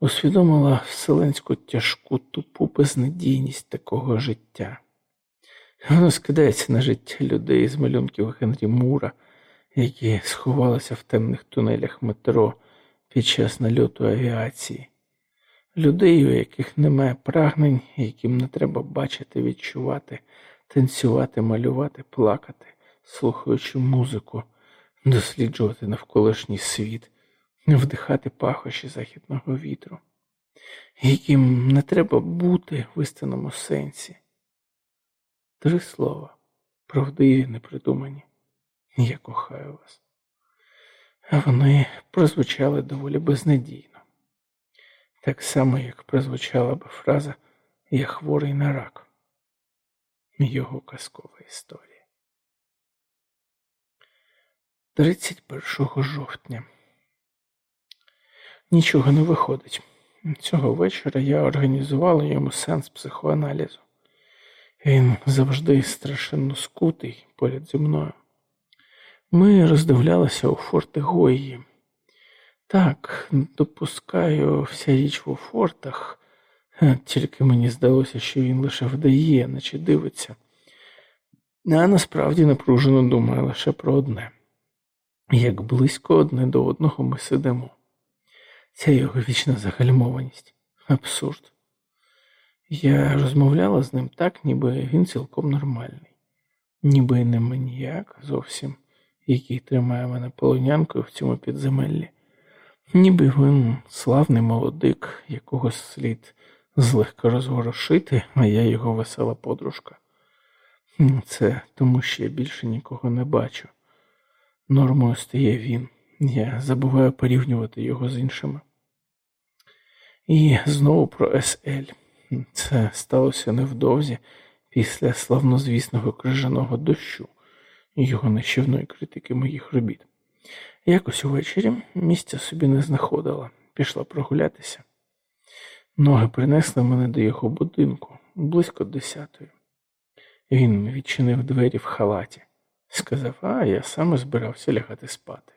Усвідомила вселенську тяжку тупу безнадійність такого життя. Воно скидається на життя людей з малюнків Генрі Мура, які сховалися в темних тунелях метро під час нальоту авіації, людей, у яких немає прагнень, яким не треба бачити, відчувати, танцювати, малювати, плакати, слухаючи музику, досліджувати навколишній світ, вдихати пахощі західного вітру, яким не треба бути в істинному сенсі. Три слова, правдиві, непридумані. Я кохаю вас. Вони прозвучали доволі безнадійно, так само, як прозвучала би фраза Я хворий на рак. Його казкова історія. 31 жовтня. Нічого не виходить. Цього вечора я організувала йому сенс психоаналізу. Він завжди страшенно скутий поряд зі мною. Ми роздивлялися у форти Гої. Так, допускаю, вся річ у фортах, тільки мені здалося, що він лише вдає, наче дивиться, а насправді напружено думає лише про одне як близько одне до одного ми сидимо. Ця його вічна загальмованість, абсурд. Я розмовляла з ним так, ніби він цілком нормальний, ніби не маніяк зовсім, який тримає мене полонянкою в цьому підземеллі, ніби він славний молодик, якого слід злегка розворошити, а я його весела подружка. Це тому, що я більше нікого не бачу. Нормою стає він, я забуваю порівнювати його з іншими. І знову про СЛ. Це сталося невдовзі після славнозвісного крижаного дощу і його нищівної критики моїх робіт. Якось увечері місця собі не знаходила, пішла прогулятися. Ноги принесли мене до його будинку близько десятої. Він відчинив двері в халаті. Сказав, а я саме збирався лягати спати.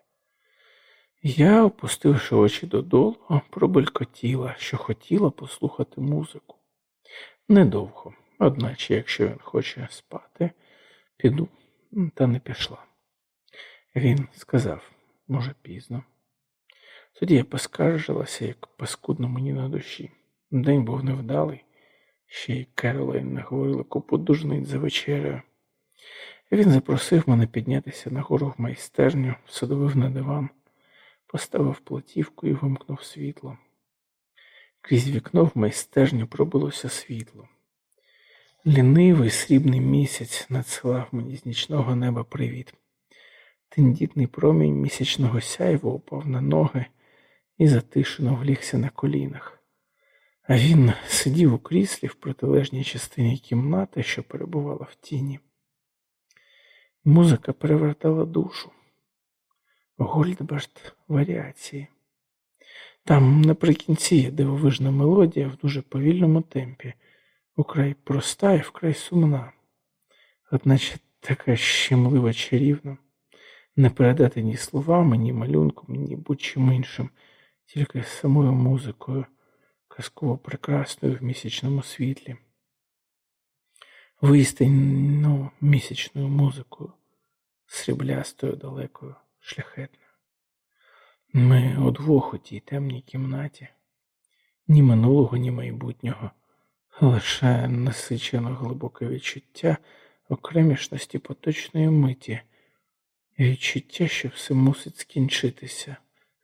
Я, опустивши очі додолу, пробелькотіла, що хотіла послухати музику. Недовго, одначе, якщо він хоче спати, піду, та не пішла. Він сказав, може, пізно. Тоді я поскаржилася, як паскудно мені на душі. День був невдалий, ще й Керолайн наговорила купу дужниць за вечерею. Він запросив мене піднятися нагору в майстерню, садовив на диван, поставив платівку і вимкнув світло. Крізь вікно в майстерню пробилося світло. Лінивий срібний місяць надсилав мені з нічного неба привіт. Тендітний промінь місячного сяйва упав на ноги і затишено влігся на колінах. А він сидів у кріслі в протилежній частині кімнати, що перебувала в тіні. Музика перевертала душу. Гольдбашт варіації. Там наприкінці є дивовижна мелодія в дуже повільному темпі, украй проста і вкрай сумна, одначе така щемлива чарівна, не передати ні словами, ні малюнком, ні будь-чим іншим, тільки самою музикою, казково прекрасною в місячному світлі, вистинно місячною музикою, сріблястою далекою, шляхетною. Ми удвох у тій темній кімнаті, ні минулого, ні майбутнього, лише насичено глибоке відчуття окремішності поточної миті, відчуття, що все мусить скінчитися,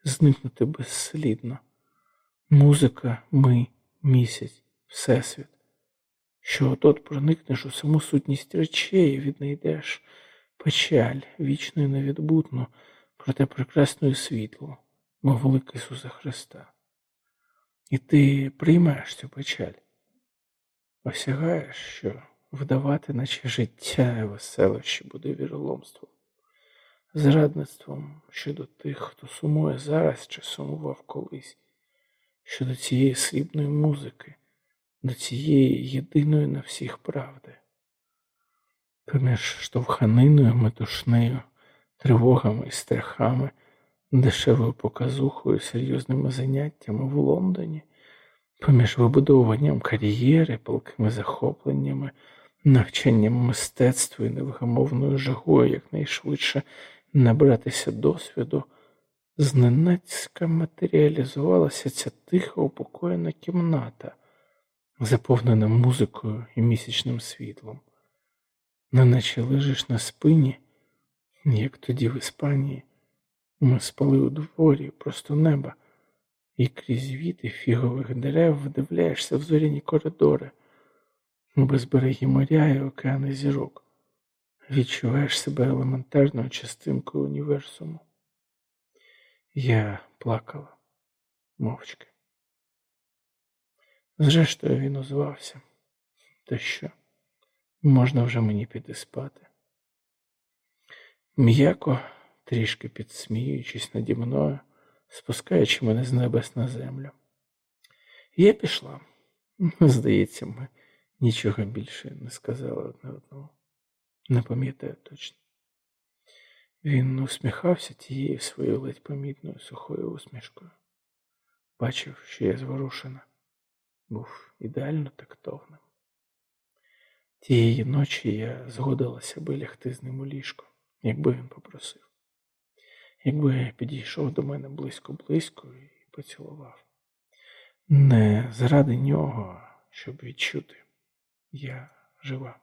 зникнути безслідно. Музика, ми, місяць, всесвіт, що отот проникнеш у саму сутність речей віднайдеш печаль вічну і невідбутну проте прекрасну і світлу, мов велик Ісуса Христа. І ти приймаєш цю печаль, осягаєш, що вдавати, наче життя і веселище буде віроломством, зрадництвом щодо тих, хто сумує зараз чи сумував колись, щодо цієї срібної музики, до цієї єдиної на всіх правди. Поміж штовханиною, метушнею тривогами і страхами, дешевою показухою, серйозними заняттями в Лондоні, поміж вибудовуванням кар'єри, палкими захопленнями, навчанням мистецтва і невгамовною жагою якнайшвидше набратися досвіду, зненацька матеріалізувалася ця тиха упокоєна кімната, заповнена музикою і місячним світлом, неначе лежиш на спині як тоді в Іспанії. Ми спали у дворі просто неба, і крізь віти фігових дерев вдивляєшся в зоряні коридори, безберегі моря і океани зірок, відчуваєш себе елементарною частинкою універсуму. Я плакала мовчки. Зрештою, він озвався. Та що, можна вже мені піти спати? М'яко, трішки підсміюючись наді мною, спускаючи мене з небес на землю. Я пішла. Здається, ми нічого більше не сказали одне одному. Не пам'ятаю точно. Він усміхався тією своєю ледь помітною сухою усмішкою. Бачив, що я зворушена, був ідеально тактовним. Тієї ночі я згодилася би лягти з ним у ліжко якби він попросив, якби підійшов до мене близько-близько і поцілував. Не заради нього, щоб відчути, я жива.